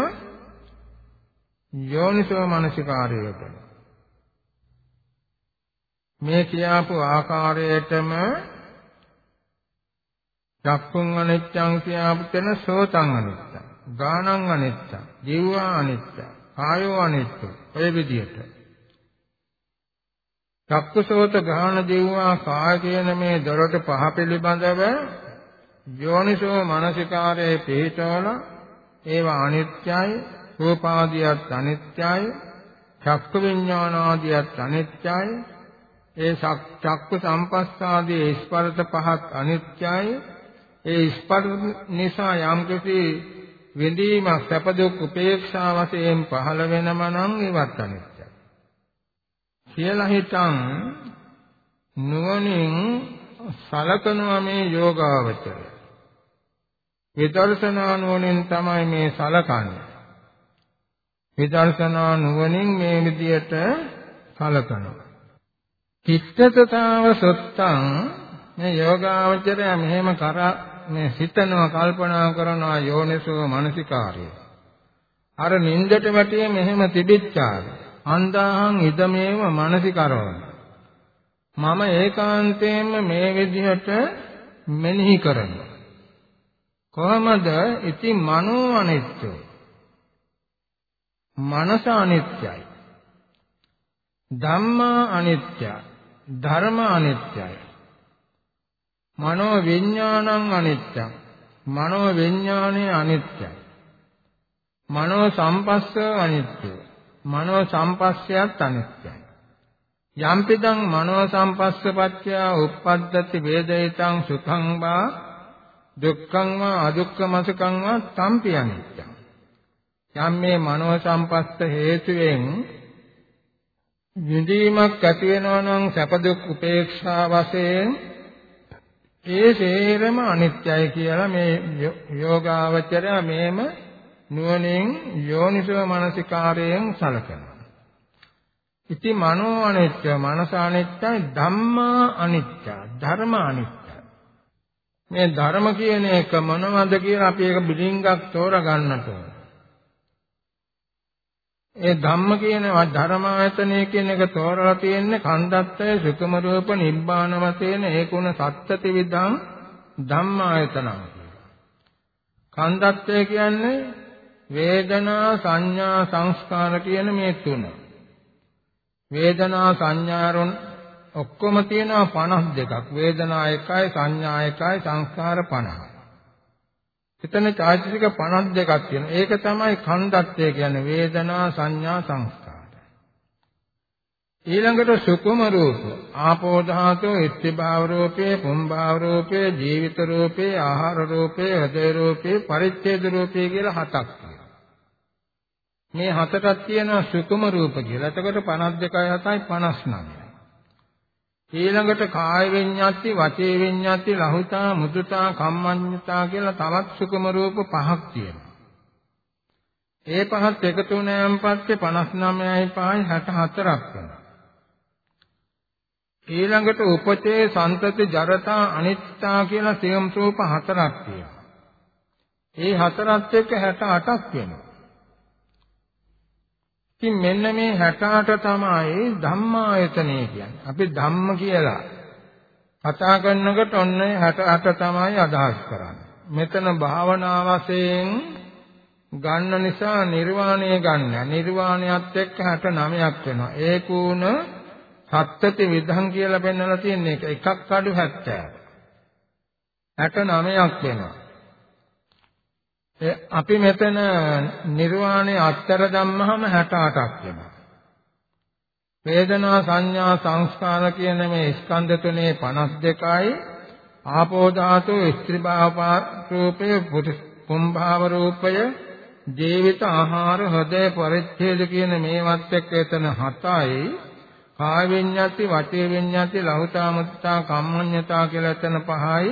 Speaker 1: යෝනිසෝ මනසිකාරය කරනවා මේ කියාපු ආකාරයටම චක්කුං අනිච්ඡං කියාපු තැන සෝතං අනිච්ඡං ගානං අනිච්ඡං ජීවා අනිච්ඡං කායෝ අනිච්ඡං ඔය විදිහට චක්කසෝත ගාන ජීවා කාය කියන මේ දොරට පහ පිළිබඳව යෝනිසෝ මනසිකාරයේ පිහිටවල ඒවා අනිත්‍යයි රූපාදියත් අනිත්‍යයි චක්ක විඥානාදියත් අනිත්‍යයි ඒ චක්ක සම්පස්සාදී ස්පර්ශ පහත් අනිත්‍යයි. ඒ ස්පර්ශ නිසා යම්කිසි විඳීමක් සැප දුක් උපේක්ෂා වශයෙන් පහළ වෙනම නම් ඒවත් අනිත්‍යයි. කියලා හිතන් නුවණින් සලකනවා මේ යෝගාවචරය. විදර්ශනා නුවණින් තමයි මේ සලකන්නේ. විදර්ශනා නුවණින් මේ විදියට සලකනවා. චිත්තතතාව සොත්තං. මේ යෝගාවචරය මෙහෙම කරා මේ සිතනවා කල්පනා කරනවා යෝනිසෝ මනසිකාරය අර නින්දට වැටියේ මෙහෙම තිබිච්චාද? අන්දාහං ඉදමේව මනසිකරවන. මම ඒකාන්තයෙන්ම මේ විදිහට මෙනෙහි කරනවා. කොහොමද? ඉතින් මනෝ අනිත්‍යයි මනස අනිත්‍යයි. ධම්මා අනිත්‍යයි. ධර්ම අනිත්‍යයි. මනෝ විඥානං අනිත්‍යං. මනෝ විඥානය අනිත්‍යයි. මනෝ සම්පස්ස අනිත්‍ය. මනෝ සම්පස්සයත් අනිත්‍යයි. යම්පිදං මනෝ සම්පස්සපච්චය උප්පද්දති වේදිතං සුඛං වා දුක්ඛං වා අදුක්ඛමසුඛං වා තම්පි අනිත්‍යං. යම් මේ මනෝ සම්පස්ස හේතුවෙන් විඳීමක් ඇති වෙනවා නම් සැප දුක් උපේක්ෂා වශයෙන් ඒ සේරම අනිත්‍යයි කියලා මේ යෝගාවචරය මේම නුවණින් යෝනිසෝ මනසිකාරයෙන් සලකනවා. ඉති මනෝ අනිත්‍ය, මනස අනිත්‍යයි, ධම්මා අනිත්‍ය, ධර්ම අනිත්‍ය. මේ ධර්ම කියන එක මොනවද කියලා අපි ඒක බිලින්ගක් තෝරගන්නට ඕන. ඒ ධම්ම කියන ධර්මායතනය කියන එක තෝරලා තියෙන්නේ කන්දත්තය සුකම රූප නිබ්බාන වශයෙන් ඒකුණ සත්තති විදං ධම්මායතනං කන්දත්තය කියන්නේ වේදනා සංඥා සංස්කාර කියන මේ තුන. වේදනා සංඥාරුන් ඔක්කොම තියෙනවා 52ක් වේදනා එකයි සංඥා එකයි සංස්කාර 50යි එතන චෛතසික 52ක් තියෙනවා. ඒක තමයි කන්දත්තය කියන්නේ වේදනා සංඥා සංස්කාර. ඊළඟට සුකුම රූප, ආපෝ ධාතෝ, ඉත්ති භාව රූපේ, පුම් භාව රූපේ, ජීවිත රූපේ, ආහාර රූපේ, හදේ රූපේ, පරිච්ඡේද රූපේ කියලා හතක් තියෙනවා. මේ හතටක් තියෙනවා සුකුම රූප කියලා. එතකොට 52යි 7යි 59. ඊළඟට කාය විඤ්ඤාති, වචේ විඤ්ඤාති, ලහුතා, මුදුතා, කම්මඤ්ඤතා කියලා තවත් සුකම රූප පහක් තියෙනවා. ඒ පහත් එකතු වුණාන් පස්සේ 59යි 5යි 64ක් වෙනවා. ඊළඟට උපචේ සන්තති ජරතා අනිත්‍යා කියලා සියම් රූප හතරක් තියෙනවා. ඒ හතරත් එක්ක 68ක් වෙනවා. ඉතින් මෙන්න මේ 68 තමයි ධම්මායතනය කියන්නේ. අපි ධම්ම කියලා කතා කරනකොට ඔන්න 68 තමයි අදහස් කරන්නේ. මෙතන භාවනා වශයෙන් ගන්න නිසා නිර්වාණය ගන්න. නිර්වාණයත් එක්ක 69ක් වෙනවා. ඒකුණ සත්‍යති විධං කියලා පෙන්වලා තියෙන එක එකක් අඩු 70. 69ක් වෙනවා. අපි මෙතන නිර්වාණය අත්තර දැම්මහම 68ක් වෙනවා. වේදනා සංඥා සංස්කාර කියන මේ ස්කන්ධ තුනේ 52යි ආපෝ ධාතු ස්ත්‍රී භාව රූපේ පුම්භාව රූපය ජීවිත ආහාර හදේ පරිච්ඡේද කියන මේවත් එක්ක එතන 7යි කාය විඤ්ඤාති වචේ විඤ්ඤාති ලහුතා මුත්තා කම්මඤ්ඤතා කියලා එතන 5යි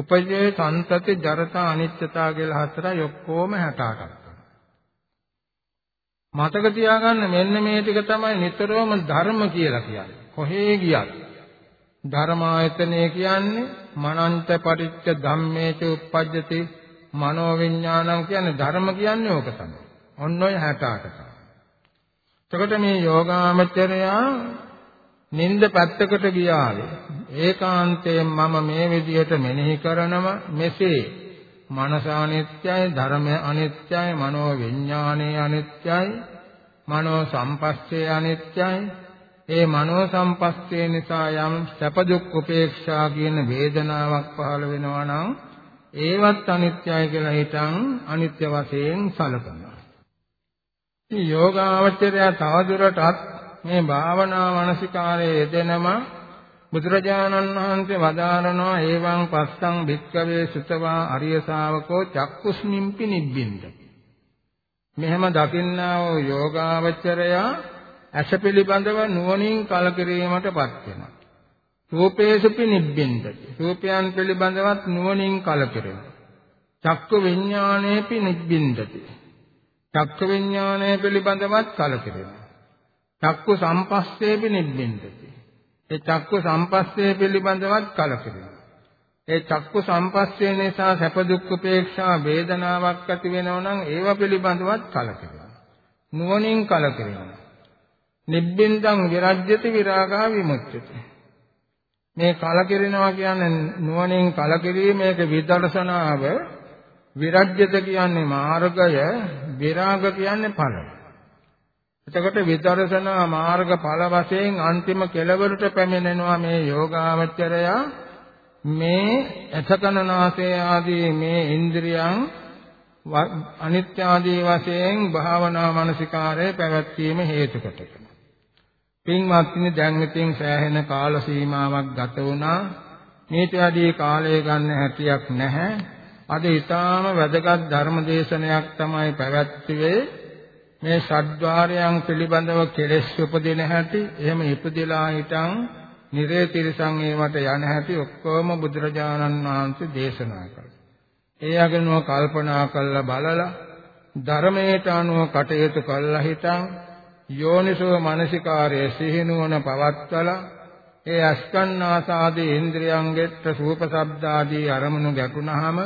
Speaker 1: උපජේ සන්තති ජරතා අනිත්‍යතා කියලා හතරයි ඔක්කොම 68ක්. මතක තියාගන්න මෙන්න මේ ටික තමයි නිතරම ධර්ම කියලා කියන්නේ. කොහේ ගියත් ධර්මායතනය කියන්නේ මනන්ත පටිච්ච ධම්මේච උප්පජ්ජති මනෝ විඥානං කියන්නේ ධර්ම කියන්නේ ඕක තමයි. ඔන්න ඔය 68 තමයි. එතකොට මේ යෝගාමචරයා නිନ୍ଦ පැත්තකට ගියාවේ ඒකාන්තයෙන් මම මේ විදිහට මෙනෙහි කරනව මෙසේ මනස අනිත්‍යයි ධර්මය අනිත්‍යයි මනෝ විඥානය අනිත්‍යයි මනෝ සම්පස්සේ අනිත්‍යයි ඒ මනෝ සම්පස්සේ නිසා යම් සැප දුක් උපේක්ෂා කියන වේදනාවක් පහළ වෙනවා නම් ඒවත් අනිත්‍යයි කියලා හිතන් අනිත්‍ය වශයෙන් සැලකනවා. මේ යෝගාවචරය තවදුරටත් මේ භාවනා මානසිකාරයේ යෙදෙනම බුදුරජාණන් වහන්සේ වදාරනවා ඒවං පස්සං භික්කවේ සුතවා අරිය ශාවකෝ චක්කුස්මින්පි නිබ්බින්ද මෙහෙම දකින්නා වූ යෝගාවචරය ඇස පිළිබඳව නුවණින් කලකිරීමටපත් වෙනවා. රූපේසුපි නිබ්බින්දති රූපයන් පිළිබඳවත් නුවණින් කලකිරෙනවා. චක්ක විඥානේපි නිබ්බින්දති චක්ක විඥානය පිළිබඳවත් කලකිරෙනවා. චක්කු සම්පස්සේපි නිබ්බින්දති. ඒ චක්කු සම්පස්සේ පිළිබඳවත් කලකිරෙනවා. ඒ චක්කු සම්පස්සේ නිසා සැප දුක් උපේක්ෂා වේදනාවක් ඇති වෙනවා නම් ඒව පිළිබඳවත් කලකිරෙනවා. නුවණින් කලකිරෙනවා. නිබ්බින්දං විරජ්‍යති විරාගා විමුච්ඡති. මේ කලකිරෙනවා කියන්නේ නුවණින් කලකිරීම මේක විදර්ශනාව විරජ්‍යත කියන්නේ මාර්ගය විරාග කියන්නේ ඵලය. එතකොට විදර්ශනා මාර්ග ඵල වශයෙන් අන්තිම කෙළවරට පැමිණෙනවා මේ යෝගාවචරය මේ අසකනාසය ආදී මේ ඉන්ද්‍රියන් අනිත්‍ය ආදී වශයෙන් භාවනා මානසිකාරය පැවැත්වීම හේතු කොටගෙන. පින්වත්නි දැන් ඉතින් සෑහෙන කාල සීමාවක් ගත වුණා. මේට වැඩි කාලය ගන්න හැටියක් නැහැ. අද ඊටාම වැදගත් ධර්ම දේශනයක් තමයි පැවැත්වුවේ. මේ ෂඩ්්වාරයන් පිළිබඳව කෙලෙස් උපදින හැටි, එහෙම ඉපදලා හිටන් නිරේ තිරසං ඒවට යන හැටි ඔක්කොම බුදුරජාණන් වහන්සේ දේශනා කළා. ඒ අගනුව කල්පනා කරලා බලලා ධර්මයට අනුව කටයුතු කළා හිටන් යෝනිසෝ මනසිකාරයේ සිහිනුවන පවත්වලා ඒ අස්කන්නාසාදී ඉන්ද්‍රියංගෙත් රූප ශබ්ද ආදී අරමුණු ගැටුණාම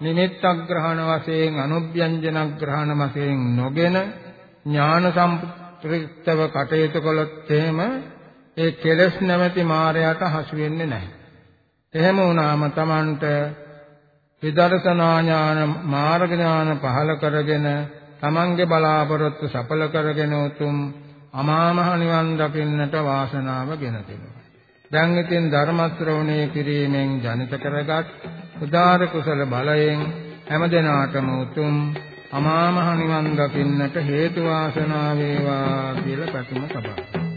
Speaker 1: නිමිත්තක් ග්‍රහණ වශයෙන් අනුභ්‍යංජන ග්‍රහණ වශයෙන් නොගෙන ඥාන සම්ප්‍රයුක්තව කටයුතු කළොත් එහෙම ඒ කෙලස් නැමැති මායයට හසු වෙන්නේ නැහැ. එහෙම වුණාම Tamanට විදර්ශනා ඥාන මාර්ග ඥාන පහල කරගෙන Tamanගේ බලාපොරොත්තු සඵල කරගෙන උතුම් අමා මහ නිවන් දකින්නට වාසනාව ගෙන දෙනවා. දැන් ඉතින් ධර්ම ශ්‍රවණය කිරීමෙන් ජනිත කරගත් උදාර කුසල බලයෙන් හැමදෙනාටම උතුම් අමා මහ නිවන් දකින්නට හේතු වාසනා වේවා කියලා පැතුම සබා.